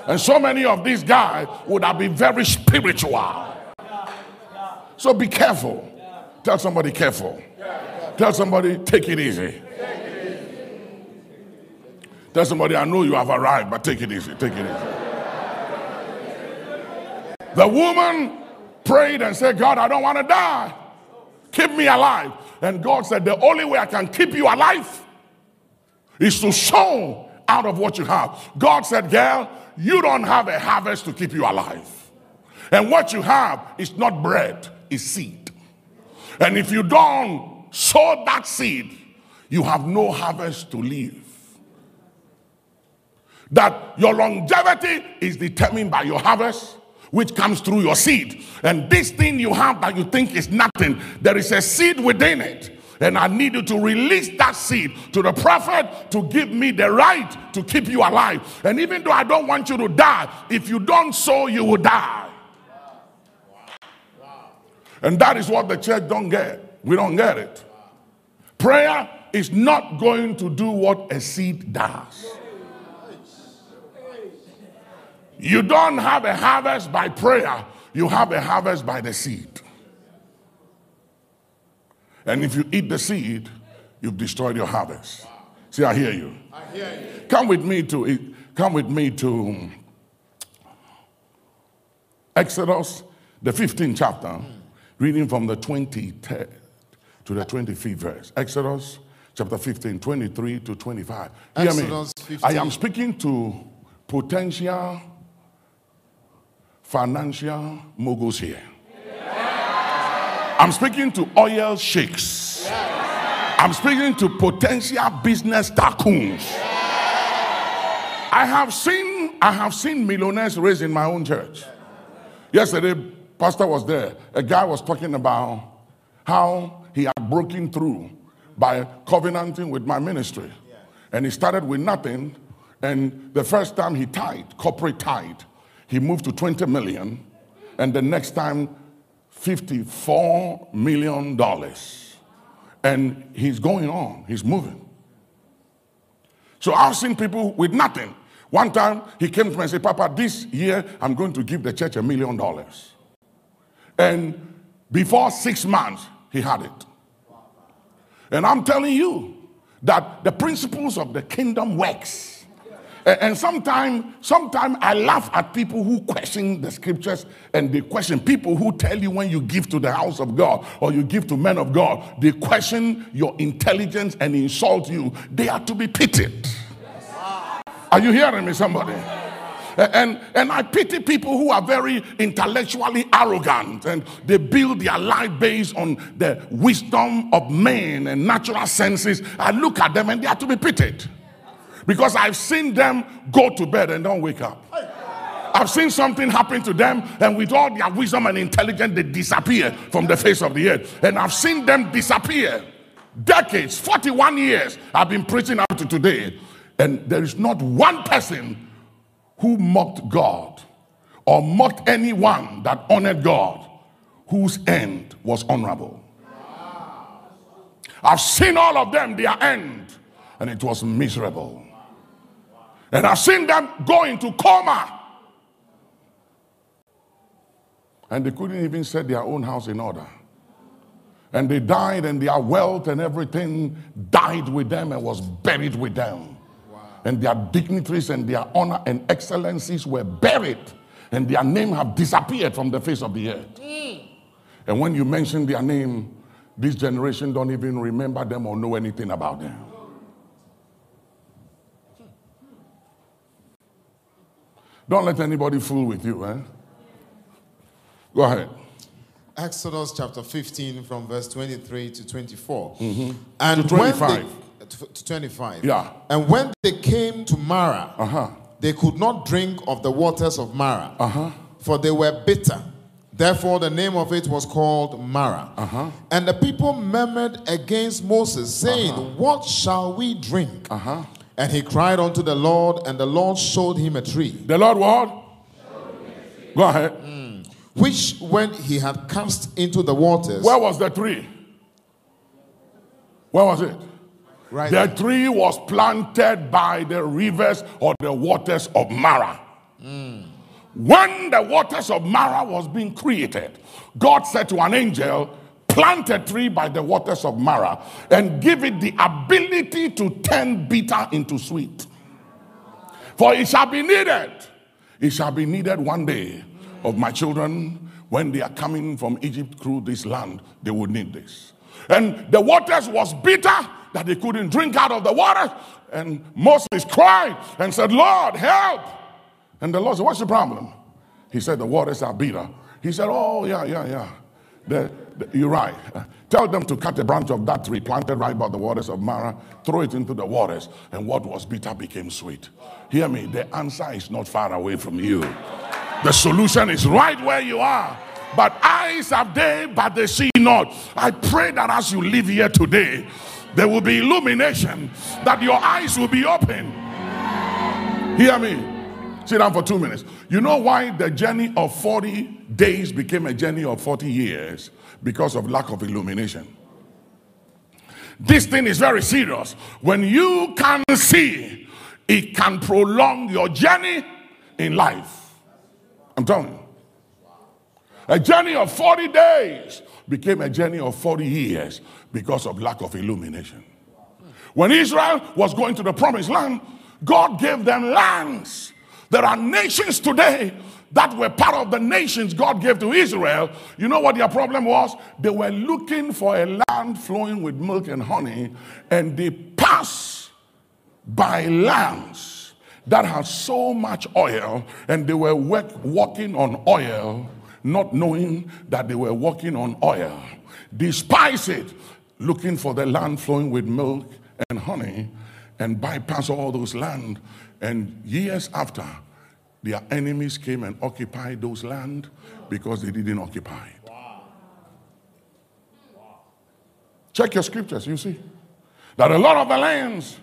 and so many of these guys would have been very spiritual. So be careful. Tell somebody careful. Tell somebody take it easy. Tell somebody, I know you have arrived, but take it easy. Take it easy. The woman prayed and said, God, I don't want to die. Keep me alive. And God said, The only way I can keep you alive is to sow out of what you have. God said, Girl, you don't have a harvest to keep you alive. And what you have is not bread, it's seed. And if you don't sow that seed, you have no harvest to leave that your longevity is determined by your harvest which comes through your seed and this thing you have that you think is nothing there is a seed within it and I need you to release that seed to the prophet to give me the right to keep you alive. And even though I don't want you to die, if you don't sow, you will die. And that is what the church don't get. We don't get it. Prayer is not going to do what a seed does. You don't have a harvest by prayer, you have a harvest by the seed. And if you eat the seed, you've destroyed your harvest. See, I hear you. I hear you. Come with me to come with me to Exodus, the 15th chapter, reading from the 23rd to the 25th verse. Exodus chapter 15, 23 to 25. Hear Exodus me. 15. I am speaking to potential financial moguls here. I'm speaking to oil sheiks. I'm speaking to potential business tycoons. I have seen I have seen millionaires raised in my own church. Yesterday, pastor was there. A guy was talking about how he had broken through by covenanting with my ministry. And he started with nothing. And the first time he tied, corporate tied, he moved to 20 million, and the next time, 54 million dollars. And he's going on, he's moving. So I've seen people with nothing. One time he came to me and said, Papa, this year I'm going to give the church a million dollars. And before six months, he had it. And I'm telling you that the principles of the kingdom works. And sometimes, sometimes I laugh at people who question the scriptures and they question people who tell you when you give to the house of God or you give to men of God, they question your intelligence and insult you. They are to be pitied. Are you hearing me, somebody? And, and I pity people who are very intellectually arrogant and they build their life based on the wisdom of men and natural senses. I look at them and they are to be pitied because I've seen them go to bed and don't wake up. I've seen something happen to them, and with all their wisdom and intelligence, they disappear from the face of the earth. And I've seen them disappear. Decades, 41 years, I've been preaching up to today, and there is not one person who mocked God or mocked anyone that honored God whose end was honorable. I've seen all of them, their end, and it was miserable. And I've seen them go into coma. And they couldn't even set their own house in order. And they died, and their wealth and everything died with them and was buried with them. Wow. And their dignitaries and their honor and excellencies were buried, and their name have disappeared from the face of the earth. Mm. And when you mention their name, this generation don't even remember them or know anything about them. Don't let anybody fool with you, eh? Go ahead. Exodus chapter 15 from verse 23 to 24. Mm-hmm. And to 25. They, to 25. Yeah. And when they came to Marah, uh-huh. they could not drink of the waters of Marah, uh-huh. for they were bitter. Therefore, the name of it was called Marah. Uh-huh. And the people murmured against Moses, saying, Uh-huh. What shall we drink? Uh-huh. And he cried unto the Lord, and the Lord showed him a tree. The Lord what? Go ahead. Mm. Which, when he had cast into the waters. Where was the tree? Where was it? Right. The tree was planted by the rivers or the waters of Marah. Mm. When the waters of Marah was being created, God said to an angel, Plant a tree by the waters of Marah and give it the ability to turn bitter into sweet. For it shall be needed. It shall be needed one day of my children when they are coming from Egypt through this land. They will need this. And the waters was bitter that they couldn't drink out of the water. And Moses cried and said, Lord, help. And the Lord said, What's the problem? He said, The waters are bitter. He said, Oh, yeah, yeah, yeah. The, the, you're right. Tell them to cut a branch of that tree planted right by the waters of Marah, throw it into the waters, and what was bitter became sweet. Hear me, the answer is not far away from you. The solution is right where you are. But eyes have they, but they see not. I pray that as you live here today, there will be illumination, that your eyes will be open. Hear me. Sit down for two minutes. You know why the journey of 40 days became a journey of 40 years? Because of lack of illumination. This thing is very serious. When you can see, it can prolong your journey in life. I'm telling you. A journey of 40 days became a journey of 40 years because of lack of illumination. When Israel was going to the promised land, God gave them lands. There are nations today that were part of the nations God gave to Israel. You know what their problem was? They were looking for a land flowing with milk and honey, and they passed by lands that had so much oil, and they were walking on oil, not knowing that they were walking on oil. Despise it, looking for the land flowing with milk and honey, and bypass all those land. And years after, their enemies came and occupied those land because they didn't occupy it. Wow. Wow. Check your scriptures, you see. That a lot of the lands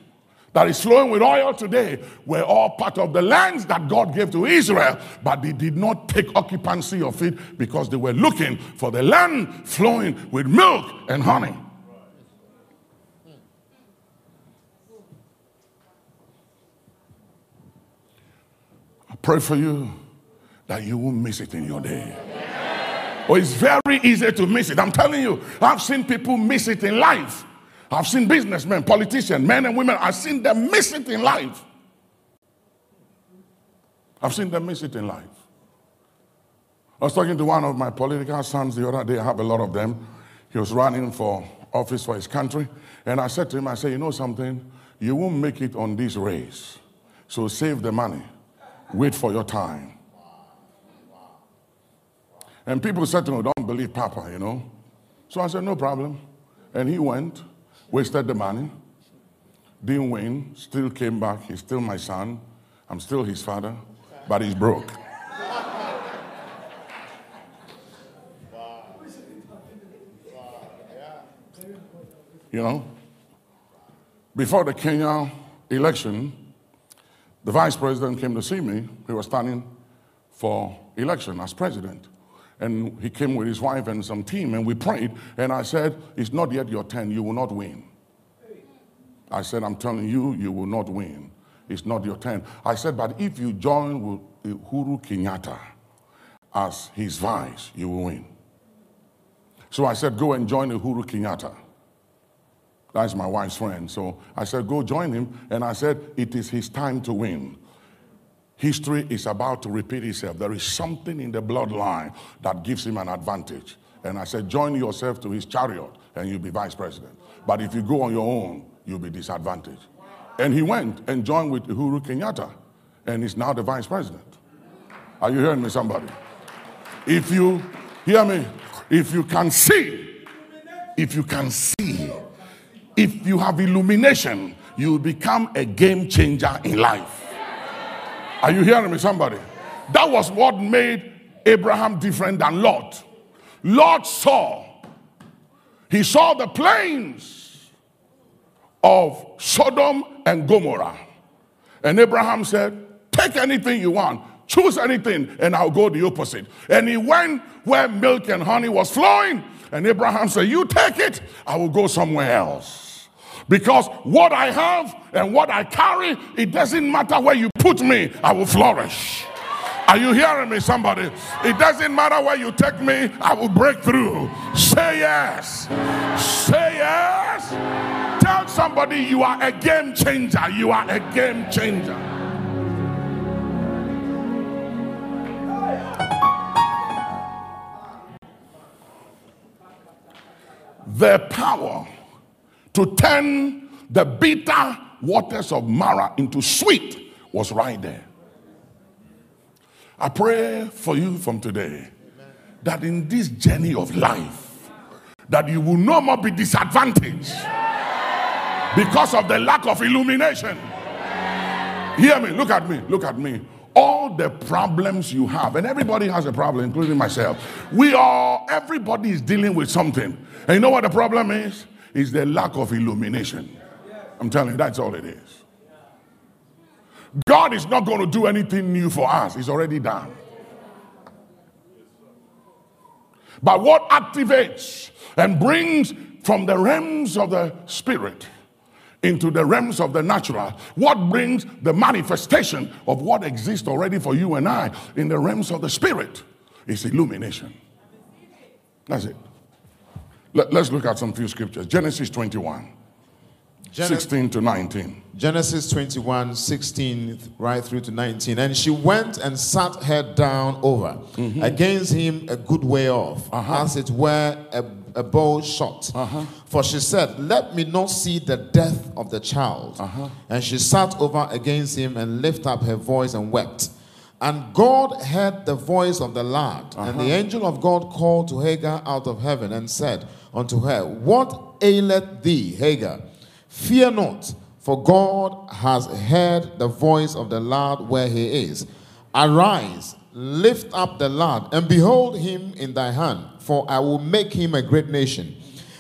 that is flowing with oil today were all part of the lands that God gave to Israel, but they did not take occupancy of it because they were looking for the land flowing with milk and honey. Pray for you that you won't miss it in your day. Oh, it's very easy to miss it. I'm telling you, I've seen people miss it in life. I've seen businessmen, politicians, men and women, I've seen them miss it in life. I've seen them miss it in life. I was talking to one of my political sons the other day, I have a lot of them. He was running for office for his country. And I said to him, I said, you know something? You won't make it on this race. So save the money. Wait for your time. And people said to me, Don't believe Papa, you know. So I said, No problem. And he went, wasted the money, didn't win, still came back. He's still my son. I'm still his father, but he's broke. you know, before the Kenya election, the vice president came to see me. He was standing for election as president. And he came with his wife and some team, and we prayed. And I said, It's not yet your turn, you will not win. I said, I'm telling you, you will not win. It's not your turn. I said, But if you join with Uhuru Kenyatta as his vice, you will win. So I said, Go and join Uhuru Kenyatta. That's my wife's friend. So I said, Go join him. And I said, It is his time to win. History is about to repeat itself. There is something in the bloodline that gives him an advantage. And I said, Join yourself to his chariot and you'll be vice president. But if you go on your own, you'll be disadvantaged. And he went and joined with Uhuru Kenyatta and is now the vice president. Are you hearing me, somebody? If you hear me, if you can see, if you can see, if you have illumination, you become a game changer in life. Are you hearing me, somebody? That was what made Abraham different than Lot. Lot saw, he saw the plains of Sodom and Gomorrah. And Abraham said, Take anything you want, choose anything, and I'll go the opposite. And he went where milk and honey was flowing. And Abraham said, You take it, I will go somewhere else. Because what I have and what I carry, it doesn't matter where you put me, I will flourish. Are you hearing me, somebody? It doesn't matter where you take me, I will break through. Say yes. Say yes. Tell somebody you are a game changer. You are a game changer. The power to turn the bitter waters of Marah into sweet was right there. I pray for you from today that in this journey of life, that you will no more be disadvantaged because of the lack of illumination. Hear me, look at me, look at me. All the problems you have, and everybody has a problem, including myself. We are, everybody is dealing with something. And you know what the problem is? Is the lack of illumination. I'm telling you, that's all it is. God is not going to do anything new for us, He's already done. But what activates and brings from the realms of the spirit into the realms of the natural, what brings the manifestation of what exists already for you and I in the realms of the spirit is illumination. That's it. Let, us look at some few scriptures. Genesis 21. 16 to 19. Genesis 21, 16 right through to 19. And she went and sat her down over mm-hmm. against him a good way off, uh-huh. as it were a, a bow shot. Uh-huh. For she said, Let me not see the death of the child. Uh-huh. And she sat over against him and lifted up her voice and wept. And God heard the voice of the lad. And the uh-huh. angel of God called to Hagar out of heaven and said unto her, What aileth thee, Hagar? Fear not, for God has heard the voice of the lad where he is. Arise, lift up the lad, and behold him in thy hand, for I will make him a great nation.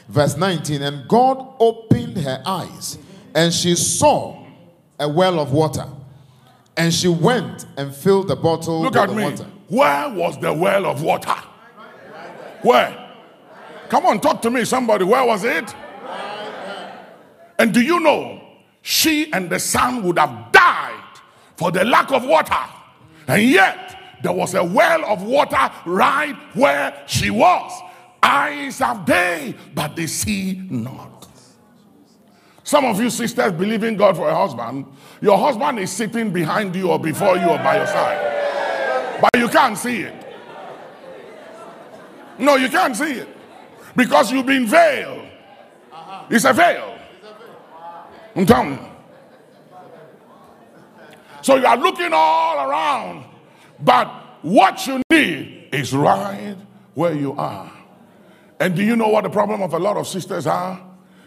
Verse 19 And God opened her eyes, and she saw a well of water. And she went and filled the bottle Look at me. Water. Where was the well of water? Where? Come on, talk to me, somebody. Where was it? And do you know, she and the son would have died for the lack of water. And yet, there was a well of water right where she was. Eyes have they, but they see not. Some of you sisters believe in God for a husband. Your husband is sitting behind you or before you or by your side. But you can't see it. No, you can't see it. Because you've been veiled. It's a veil. I'm telling you. So you are looking all around, but what you need is right where you are. And do you know what the problem of a lot of sisters are?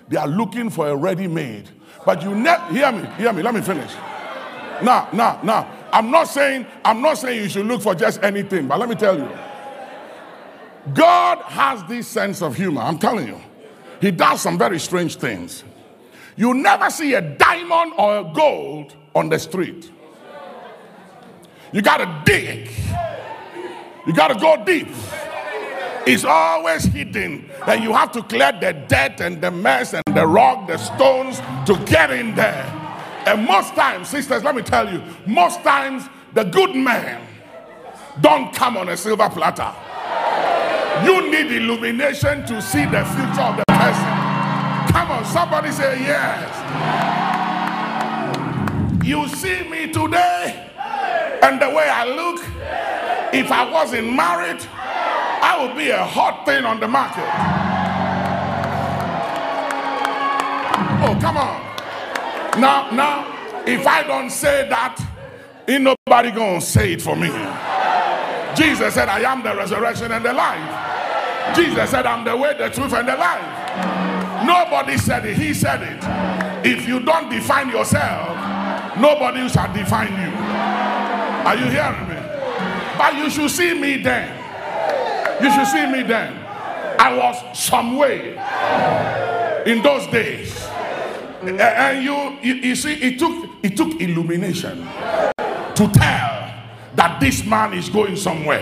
They are looking for a ready made. But you never hear me, hear me, let me finish. Now, now, now. I'm not saying, I'm not saying you should look for just anything, but let me tell you. God has this sense of humor. I'm telling you. he does some very strange things. You never see a diamond or a gold on the street. You got to dig. You got to go deep. It's always hidden. And you have to clear the dirt and the mess and the rock, the stones to get in there. And most times, sisters, let me tell you, most times the good man don't come on a silver platter. You need illumination to see the future of the person. Come on, somebody say yes. You see me today and the way I look. If I wasn't married, I would be a hot thing on the market. Oh, come on. Now, now, if I don't say that, ain't nobody gonna say it for me. Jesus said, I am the resurrection and the life. Jesus said, I'm the way, the truth, and the life. Nobody said it, he said it. If you don't define yourself, nobody shall define you. Are you hearing me? But you should see me then. You should see me then. I was some way in those days. And you, you, you see, it took it took illumination to tell that this man is going somewhere.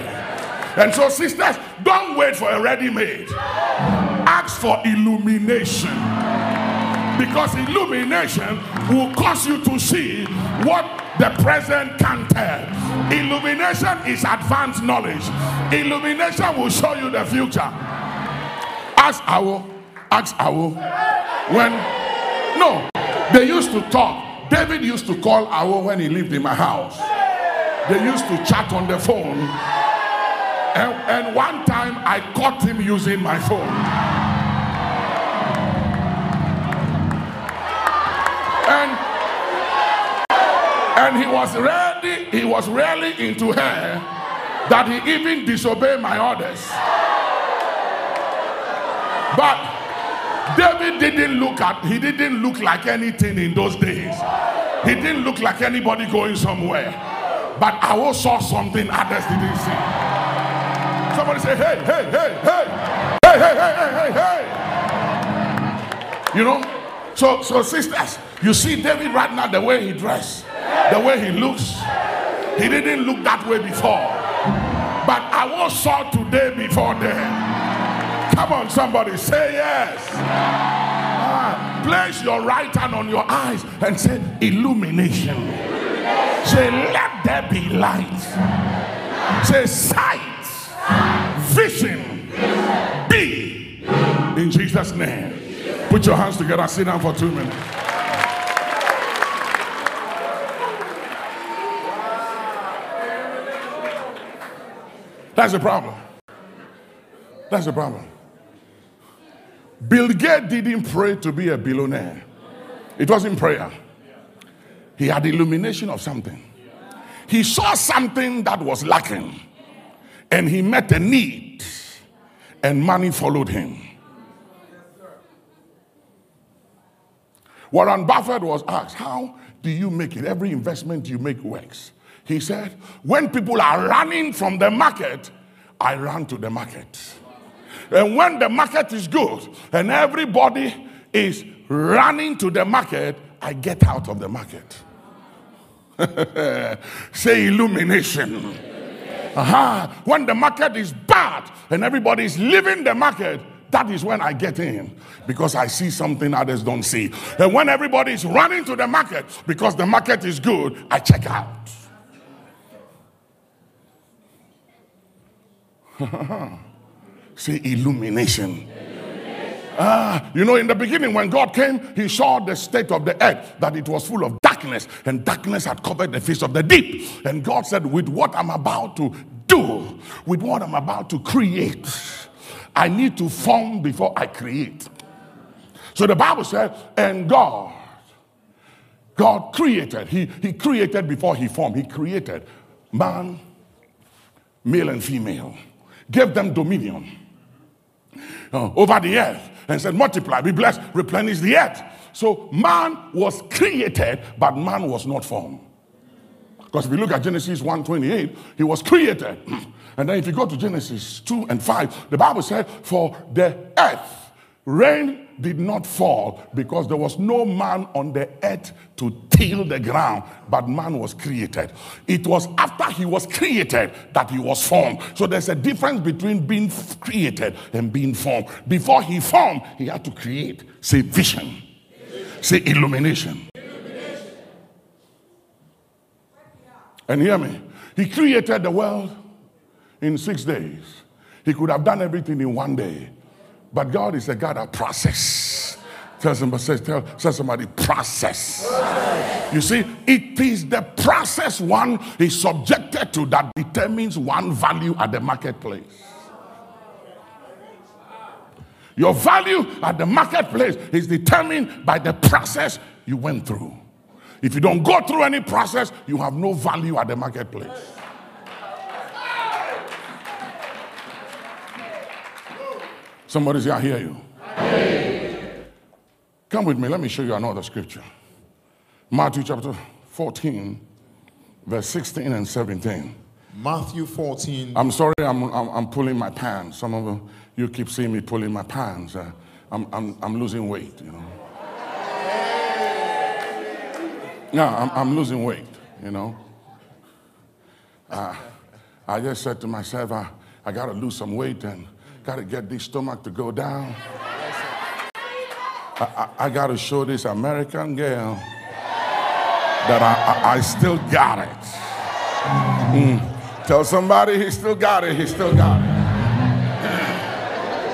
And so, sisters, don't wait for a ready made. Ask for illumination. Because illumination will cause you to see what the present can't tell. Illumination is advanced knowledge. Illumination will show you the future. Ask Awo. Ask Awo. When, no, they used to talk. David used to call Awo when he lived in my house. They used to chat on the phone. And, and one time I caught him using my phone. And he was ready, he was really into her that he even disobeyed my orders. But David didn't look at, he didn't look like anything in those days. He didn't look like anybody going somewhere. But I also saw something others didn't see. Somebody say, hey, hey, hey, hey, hey, hey, hey, hey, hey, hey. You know? So, so sisters, you see David right now, the way he dressed, the way he looks. He didn't look that way before. But I was saw today before then. Come on, somebody, say yes. Ah, place your right hand on your eyes and say illumination. Say, let there be light. Say, sight, vision, be in Jesus' name. Put your hands together, sit down for two minutes. That's the problem. That's the problem. Bill Gates didn't pray to be a billionaire. It wasn't prayer. He had illumination of something. He saw something that was lacking and he met a need and money followed him. Warren Buffett was asked, How do you make it? Every investment you make works. He said, When people are running from the market, I run to the market. And when the market is good and everybody is running to the market, I get out of the market. Say illumination. Aha. When the market is bad and everybody is leaving the market, that is when I get in because I see something others don't see. And when everybody is running to the market because the market is good, I check out. Say illumination. Ah, you know, in the beginning, when God came, He saw the state of the earth, that it was full of darkness, and darkness had covered the face of the deep. And God said, With what I'm about to do, with what I'm about to create, I need to form before I create. So the Bible said, And God, God created, He, he created before He formed, He created man, male, and female, gave them dominion. Uh, over the earth and said, Multiply, be blessed, replenish the earth. So man was created, but man was not formed. Because if you look at Genesis 1:28, he was created. And then if you go to Genesis 2 and 5, the Bible said, For the earth reigned did not fall because there was no man on the earth to till the ground, but man was created. It was after he was created that he was formed. So there's a difference between being created and being formed. Before he formed, he had to create, say, vision, say, illumination. And hear me, he created the world in six days. He could have done everything in one day. But God is a God of process. Tell somebody, say, tell, tell somebody process. You see, it is the process one is subjected to that determines one value at the marketplace. Your value at the marketplace is determined by the process you went through. If you don't go through any process, you have no value at the marketplace. Somebody say, I hear you. Come with me. Let me show you another scripture. Matthew chapter 14, verse 16 and 17. Matthew 14. I'm sorry, I'm, I'm, I'm pulling my pants. Some of you keep seeing me pulling my pants. Uh, I'm, I'm, I'm losing weight, you know. Yeah, I'm, I'm losing weight, you know. Uh, I just said to myself, I, I got to lose some weight and got to get this stomach to go down. I, I, I got to show this American girl that I, I, I still got it. Mm. Tell somebody he still got it, he still got it.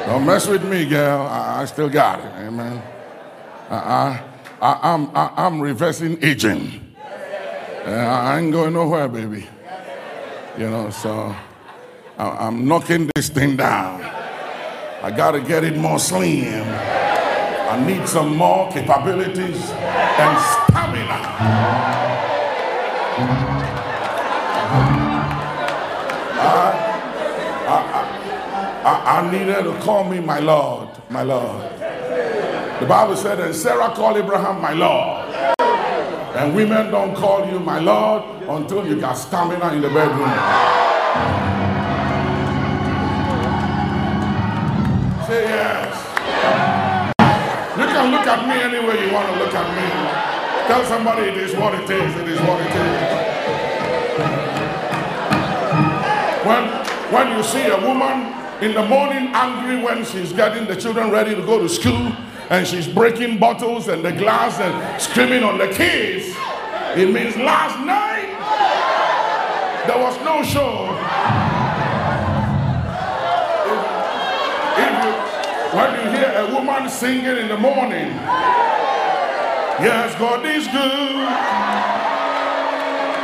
Don't mess with me, girl. I, I still got it. Amen. I, I, I'm, I, I'm reversing aging. I ain't going nowhere, baby. You know, so I'm knocking this thing down. I got to get it more slim. I need some more capabilities and stamina. I, I, I, need her to call me my Lord, my Lord. The Bible said, and Sarah called Abraham my Lord. And women don't call you my Lord until you got stamina in the bedroom. Say yes. You can look at me any way you want to look at me. Tell somebody it is what it is. It is what it is. When, when you see a woman in the morning angry when she's getting the children ready to go to school and she's breaking bottles and the glass and screaming on the kids, it means last night there was no show. Woman singing in the morning, yes, God is good.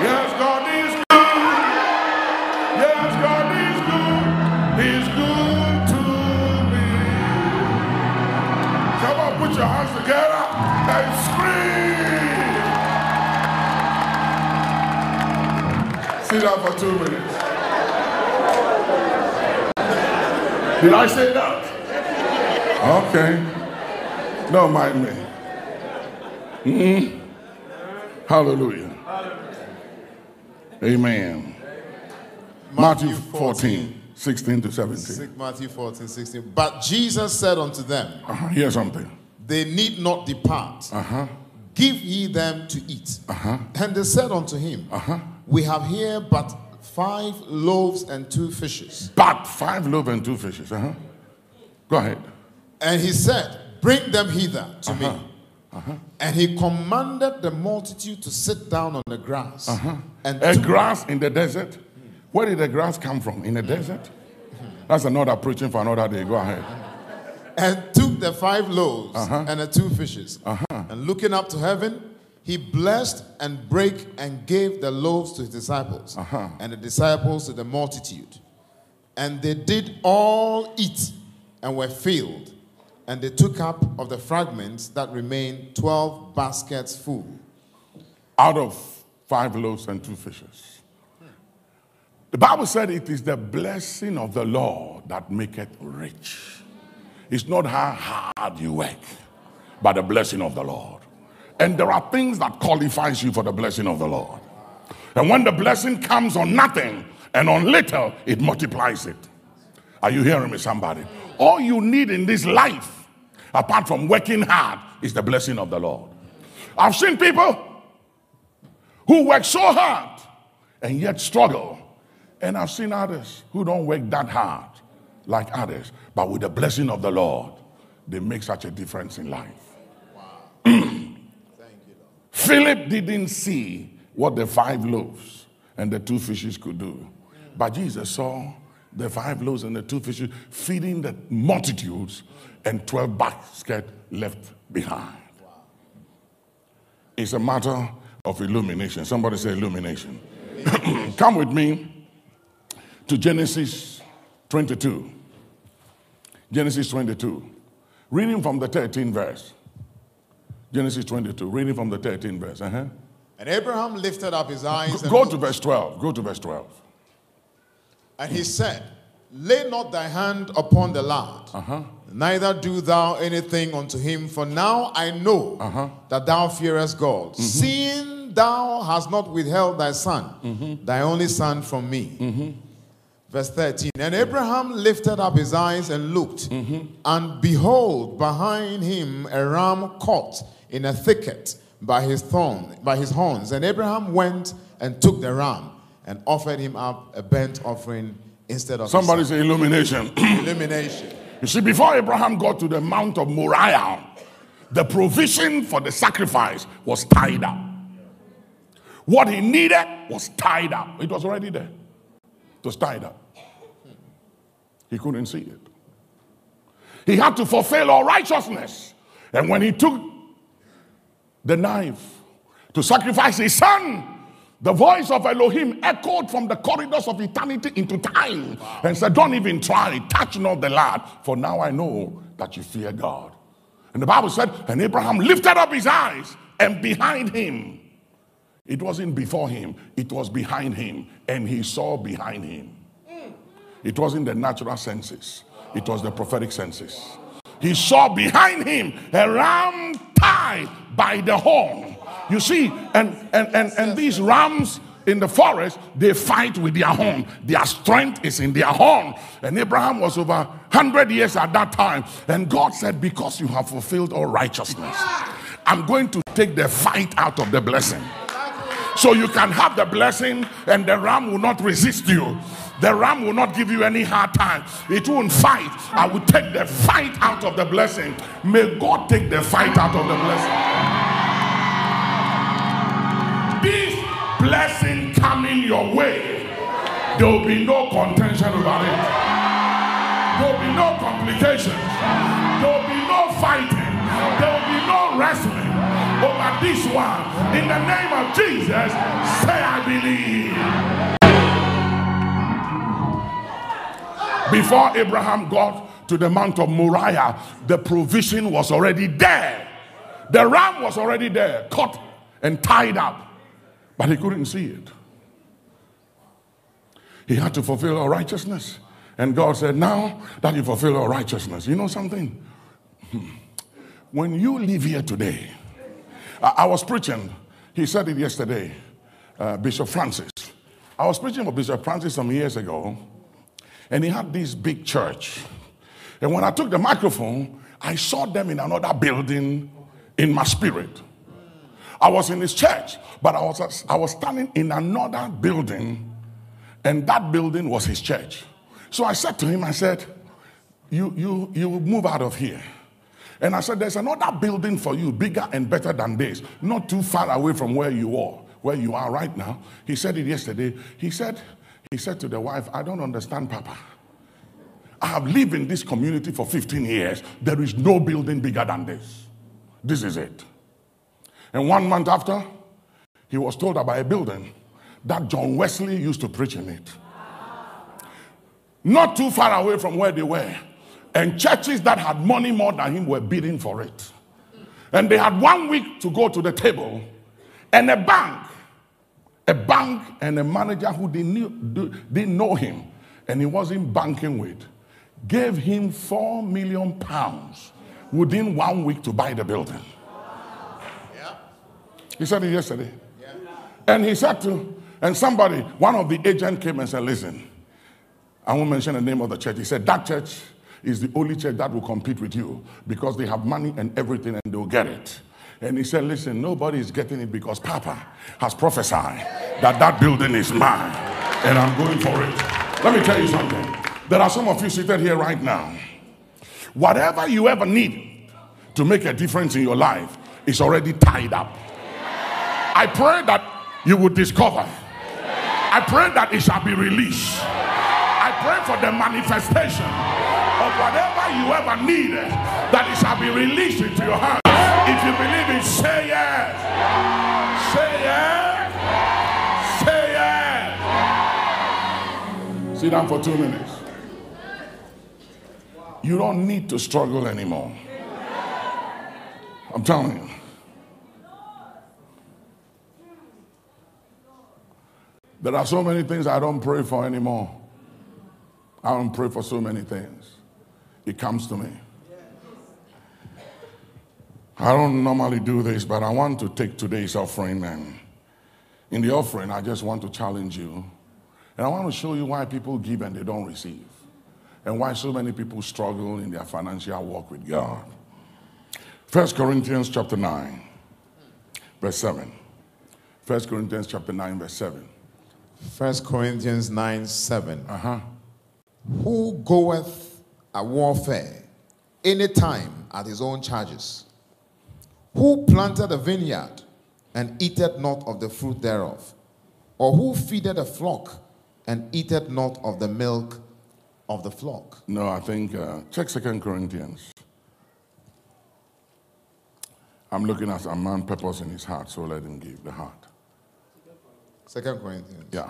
Yes, God is good. Yes, God is good. He's good to me. Come on, put your hands together and scream. Sit down for two minutes. Did I say that? Okay. Don't mind me. hmm Hallelujah. Amen. Matthew 14, 16 to 17. Matthew 14, 16. But Jesus said unto them, Uh-huh. Here's something. They need not depart. Uh-huh. Give ye them to eat. Uh-huh. And they said unto him, Uh-huh. We have here but five loaves and two fishes. But five loaves and two fishes. Uh-huh. Go ahead. And he said, Bring them hither to me. Uh-huh. And he commanded the multitude to sit down on the grass. Uh-huh. And A grass in the desert. Where did the grass come from? In the desert? That's another preaching for another day. Go ahead. and took the five loaves Uh-huh. and the two fishes. And looking up to heaven, he blessed and brake and gave the loaves to his disciples, Uh-huh. and the disciples to the multitude. And they did all eat and were filled. And they took up of the fragments that remained 12 baskets full. Out of five loaves and two fishes. The Bible said it is the blessing of the Lord that maketh rich. It's not how hard you work, but the blessing of the Lord. And there are things that qualifies you for the blessing of the Lord. And when the blessing comes on nothing and on little, it multiplies it. Are you hearing me, somebody? All you need in this life apart from working hard, is the blessing of the Lord. I've seen people who work so hard and yet struggle. And I've seen others who don't work that hard like others, but with the blessing of the Lord, they make such a difference in life. Wow. Philip didn't see what the five loaves and the two fishes could do, but Jesus saw the five loaves and the two fishes feeding the multitudes and 12 baskets left behind. It's a matter of illumination. Somebody say illumination. Come with me to Genesis 22. Genesis 22. Reading from the 13th verse. Genesis 22. Reading from the 13th verse. Uh-huh. And Abraham lifted up his eyes. Go, go to verse 12. Go to verse 12. And he said, Lay not thy hand upon the lad, uh-huh. neither do thou anything unto him, for now I know uh-huh. that thou fearest God, mm-hmm. seeing thou hast not withheld thy son, mm-hmm. thy only son, from me. Mm-hmm. Verse 13 And Abraham lifted up his eyes and looked, mm-hmm. and behold, behind him a ram caught in a thicket by his thorn, by his horns. And Abraham went and took the ram and offered him up a burnt offering instead of somebody say illumination. illumination. You see, before Abraham got to the Mount of Moriah, the provision for the sacrifice was tied up. What he needed was tied up. It was already there. It was tied up. He couldn't see it. He had to fulfill all righteousness. And when he took the knife to sacrifice his son, the voice of Elohim echoed from the corridors of eternity into time wow. and said, Don't even try, touch not the lad, for now I know that you fear God. And the Bible said, And Abraham lifted up his eyes, and behind him, it wasn't before him, it was behind him, and he saw behind him. It wasn't the natural senses, it was the prophetic senses. He saw behind him a ram tied by the horn you see, and, and, and, and these rams in the forest, they fight with their horn. Their strength is in their horn. And Abraham was over 100 years at that time. And God said, Because you have fulfilled all righteousness, I'm going to take the fight out of the blessing. So you can have the blessing, and the ram will not resist you. The ram will not give you any hard time. It won't fight. I will take the fight out of the blessing. May God take the fight out of the blessing blessing coming your way, there will be no contention about it. There will be no complications. There will be no fighting. There will be no wrestling over this one. In the name of Jesus, say, I believe. Before Abraham got to the Mount of Moriah, the provision was already there. The ram was already there, caught and tied up. But he couldn't see it. He had to fulfill all righteousness. And God said, Now that you fulfill all righteousness, you know something? Hmm. When you live here today, I, I was preaching, he said it yesterday, uh, Bishop Francis. I was preaching for Bishop Francis some years ago, and he had this big church. And when I took the microphone, I saw them in another building in my spirit. I was in his church, but I was, I was standing in another building, and that building was his church. So I said to him, I said, you, you, you move out of here. And I said, There's another building for you, bigger and better than this, not too far away from where you are, where you are right now. He said it yesterday. He said, he said to the wife, I don't understand, Papa. I have lived in this community for 15 years. There is no building bigger than this. This is it. And one month after, he was told about a building that John Wesley used to preach in it. Not too far away from where they were. And churches that had money more than him were bidding for it. And they had one week to go to the table. And a bank, a bank and a manager who didn't, didn't know him and he wasn't banking with, gave him four million pounds within one week to buy the building. He said it yesterday. Yeah. And he said to, and somebody, one of the agents came and said, Listen, I won't mention the name of the church. He said, That church is the only church that will compete with you because they have money and everything and they'll get it. And he said, Listen, nobody is getting it because Papa has prophesied that that building is mine and I'm going for it. Let me tell you something. There are some of you seated here right now. Whatever you ever need to make a difference in your life is already tied up. I pray that you would discover. I pray that it shall be released. I pray for the manifestation of whatever you ever needed that it shall be released into your hands. If you believe it, say yes. Say yes. Say yes. Sit down for two minutes. You don't need to struggle anymore. I'm telling you. There are so many things I don't pray for anymore. I don't pray for so many things. It comes to me. I don't normally do this, but I want to take today's offering and in the offering, I just want to challenge you. And I want to show you why people give and they don't receive. And why so many people struggle in their financial walk with God. First Corinthians chapter 9, verse 7. First Corinthians chapter 9, verse 7. First Corinthians 9 7. Uh-huh. Who goeth a warfare any time at his own charges? Who planted a vineyard and eateth not of the fruit thereof? Or who feedeth a flock and eateth not of the milk of the flock? No, I think, uh, check Second Corinthians. I'm looking at a man purpose in his heart, so let him give the heart. Second Corinthians. Yeah.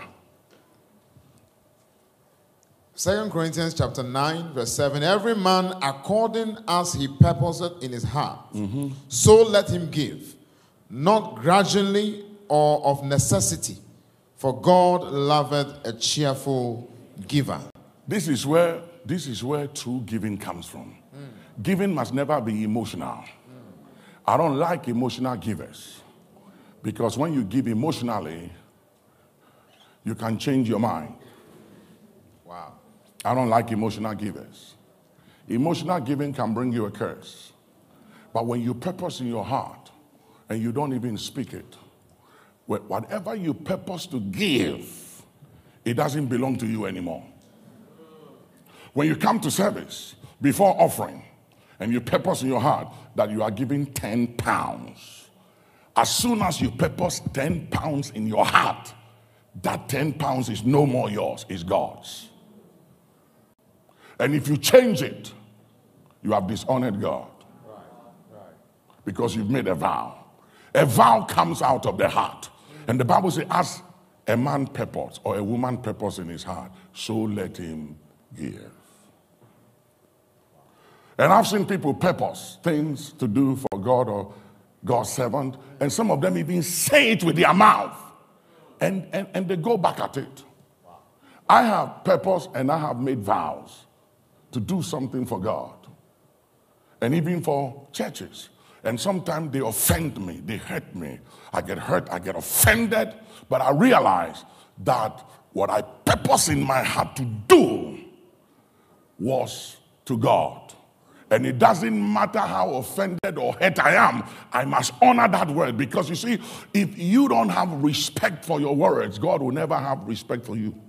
Second Corinthians chapter 9, verse 7. Every man according as he purposeth in his heart, so let him give, not grudgingly or of necessity, for God loveth a cheerful giver. This is where this is where true giving comes from. Giving must never be emotional. I don't like emotional givers because when you give emotionally, you can change your mind. Wow. I don't like emotional givers. Emotional giving can bring you a curse. But when you purpose in your heart and you don't even speak it, whatever you purpose to give, it doesn't belong to you anymore. When you come to service before offering and you purpose in your heart that you are giving 10 pounds, as soon as you purpose 10 pounds in your heart, that 10 pounds is no more yours, it's God's. And if you change it, you have dishonored God. Because you've made a vow. A vow comes out of the heart. And the Bible says, as a man purpose or a woman purpose in his heart, so let him give. And I've seen people purpose things to do for God or God's servant, and some of them even say it with their mouth, and, and, and they go back at it. I have purpose and I have made vows to do something for God and even for churches. And sometimes they offend me, they hurt me. I get hurt, I get offended, but I realize that what I purpose in my heart to do was to God. And it doesn't matter how offended or hurt I am, I must honor that word because you see, if you don't have respect for your words, God will never have respect for you.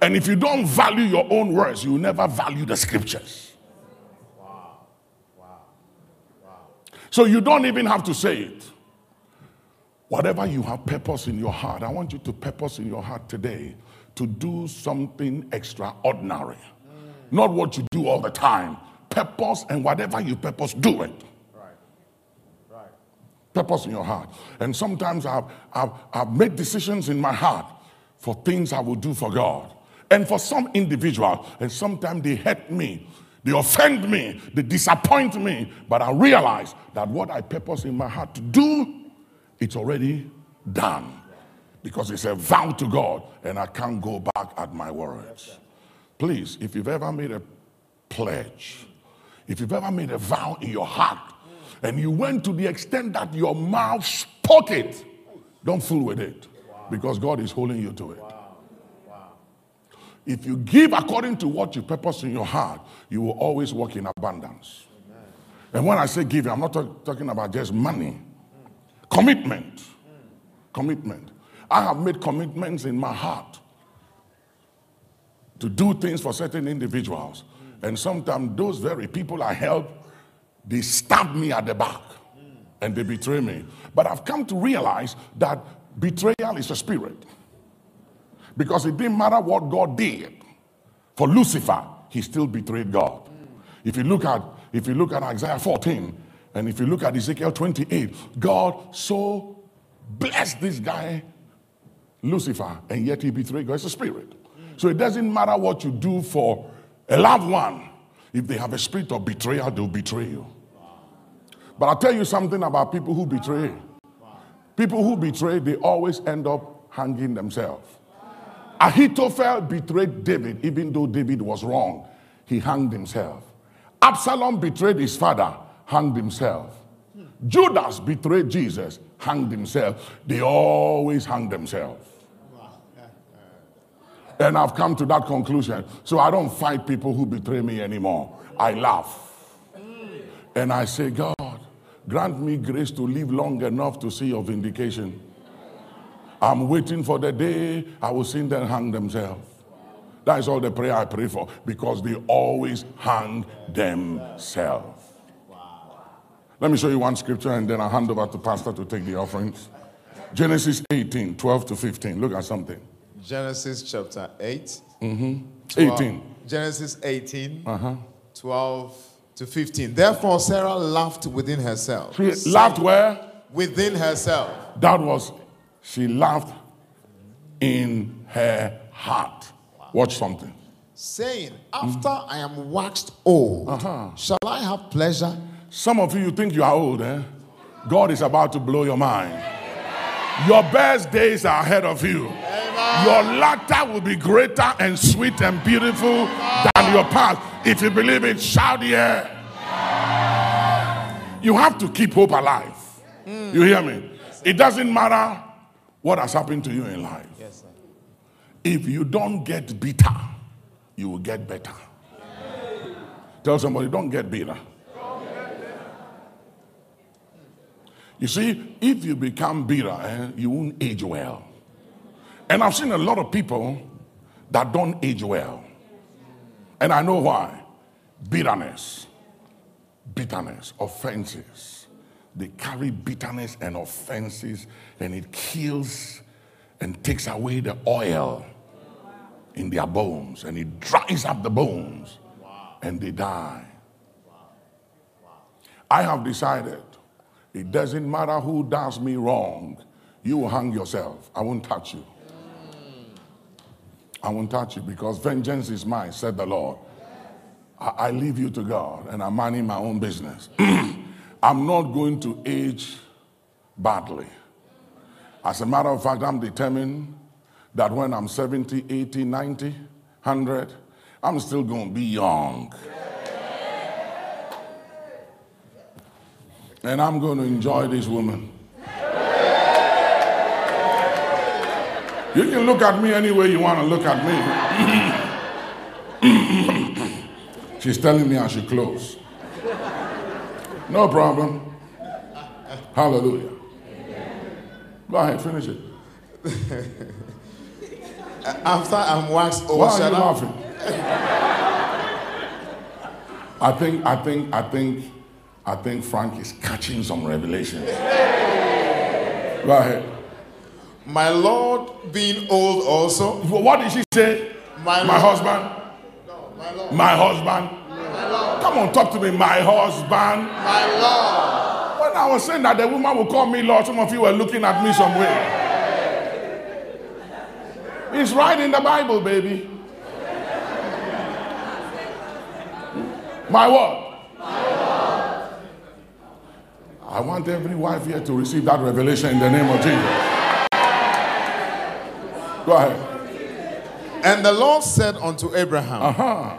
And if you don't value your own words, you will never value the scriptures. So you don't even have to say it. Whatever you have purpose in your heart, I want you to purpose in your heart today to do something extraordinary. Not what you do all the time. Purpose and whatever you purpose, do it. Purpose in your heart. And sometimes I've, I've, I've made decisions in my heart for things I will do for God. And for some individual, and sometimes they hurt me, they offend me, they disappoint me, but I realize that what I purpose in my heart to do, it's already done. Because it's a vow to God, and I can't go back at my words. Please, if you've ever made a pledge, if you've ever made a vow in your heart, and you went to the extent that your mouth spoke it, don't fool with it, because God is holding you to it. if you give according to what you purpose in your heart, you will always walk in abundance. And when I say giving, I'm not talk- talking about just money. Commitment. Commitment. I have made commitments in my heart to do things for certain individuals. And sometimes those very people I help, they stab me at the back and they betray me. But I've come to realize that betrayal is a spirit. Because it didn't matter what God did. For Lucifer, he still betrayed God. If you look at if you look at Isaiah 14 and if you look at Ezekiel 28, God so blessed this guy, Lucifer, and yet he betrayed God. It's a spirit. So it doesn't matter what you do for a loved one. If they have a spirit of betrayal, they'll betray you. But I'll tell you something about people who betray. People who betray, they always end up hanging themselves. Ahithophel betrayed David, even though David was wrong. He hanged himself. Absalom betrayed his father, hanged himself. Judas betrayed Jesus, hanged himself. They always hang themselves. And I've come to that conclusion. So I don't fight people who betray me anymore. I laugh. And I say, God, grant me grace to live long enough to see your vindication. I'm waiting for the day I will see them hang themselves. That is all the prayer I pray for because they always hang themselves. Let me show you one scripture and then I'll hand over to Pastor to take the offerings. Genesis 18, 12 to 15. Look at something. Genesis chapter 8. Mm-hmm. 18. Genesis 18, uh-huh. 12 to 15. Therefore, Sarah laughed within herself. She laughed where? Within herself. That was, she laughed in her heart. Watch something. Saying, After I am waxed old, uh-huh. shall I have pleasure? Some of you, you think you are old, eh? God is about to blow your mind. Your best days are ahead of you. Your latter will be greater and sweet and beautiful than your past. If you believe it, shout yeah. You have to keep hope alive. You hear me? It doesn't matter what has happened to you in life. Yes. If you don't get bitter, you will get better. Tell somebody, don't get bitter. You see, if you become bitter, eh, you won't age well. And I've seen a lot of people that don't age well. And I know why. Bitterness, bitterness, offenses. They carry bitterness and offenses, and it kills and takes away the oil in their bones, and it dries up the bones, and they die. I have decided it doesn't matter who does me wrong, you will hang yourself. I won't touch you. I won't touch you because vengeance is mine, said the Lord. I, I leave you to God and I'm minding my own business. I'm not going to age badly. As a matter of fact, I'm determined that when I'm 70, 80, 90, 100, I'm still going to be young. And I'm going to enjoy this woman. You can look at me any way you want to look at me. She's telling me I should close. No problem. Hallelujah. Go ahead, finish it. After I'm waxed old, Why are you I? laughing? I think, I think, I think, I think Frank is catching some revelations. Go ahead. My Lord being old also. What did she say? My My Lord. husband? My Lord. My husband? Come on, talk to me. My husband. My Lord. When I was saying that the woman will call me Lord, some of you were looking at me somewhere. It's right in the Bible, baby. My what? I want every wife here to receive that revelation in the name of Jesus. Go ahead. And the Lord said unto Abraham, Uh-huh.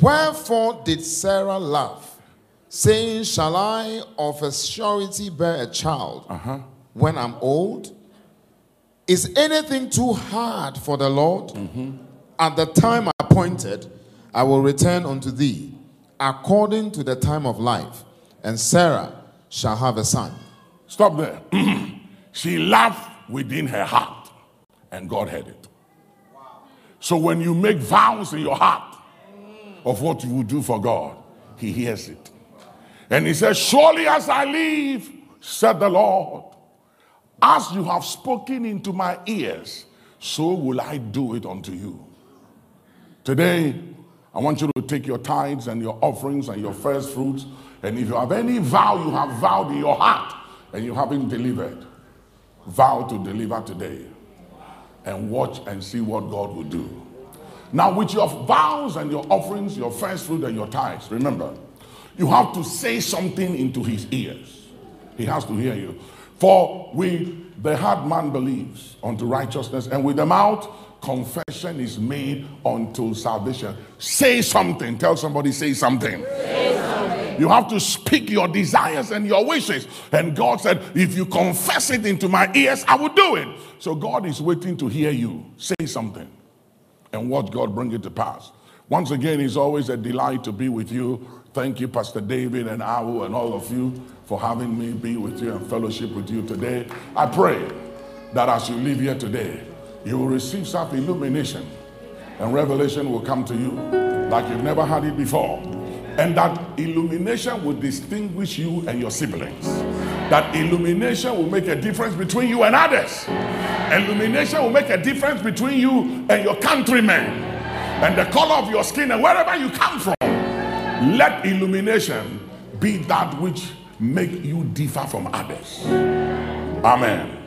Wherefore did Sarah laugh, saying, Shall I of a surety bear a child Uh-huh. when I'm old? Is anything too hard for the Lord? At the time appointed, I will return unto thee, according to the time of life, and Sarah shall have a son. Stop there. she laughed within her heart, and God heard it. So when you make vows in your heart of what you will do for God, He hears it. And He says, Surely as I live, said the Lord, as you have spoken into my ears, so will I do it unto you. Today, I want you to take your tithes and your offerings and your first fruits. And if you have any vow you have vowed in your heart and you haven't delivered, vow to deliver today. And watch and see what God will do. Now, with your vows and your offerings, your first fruit and your tithes, remember, you have to say something into his ears. He has to hear you. For with the heart man believes unto righteousness, and with the mouth confession is made unto salvation. Say something. Tell somebody, say something. Say something. You have to speak your desires and your wishes. And God said, if you confess it into my ears, I will do it. So God is waiting to hear you. Say something. And watch God bring it to pass. Once again, it's always a delight to be with you. Thank you, Pastor David and Awu and all of you for having me be with you and fellowship with you today. I pray that as you leave here today, you will receive some illumination and revelation will come to you like you've never had it before. And that illumination will distinguish you and your siblings. That illumination will make a difference between you and others. Illumination will make a difference between you and your countrymen and the color of your skin and wherever you come from. Let illumination be that which make you differ from others. Amen.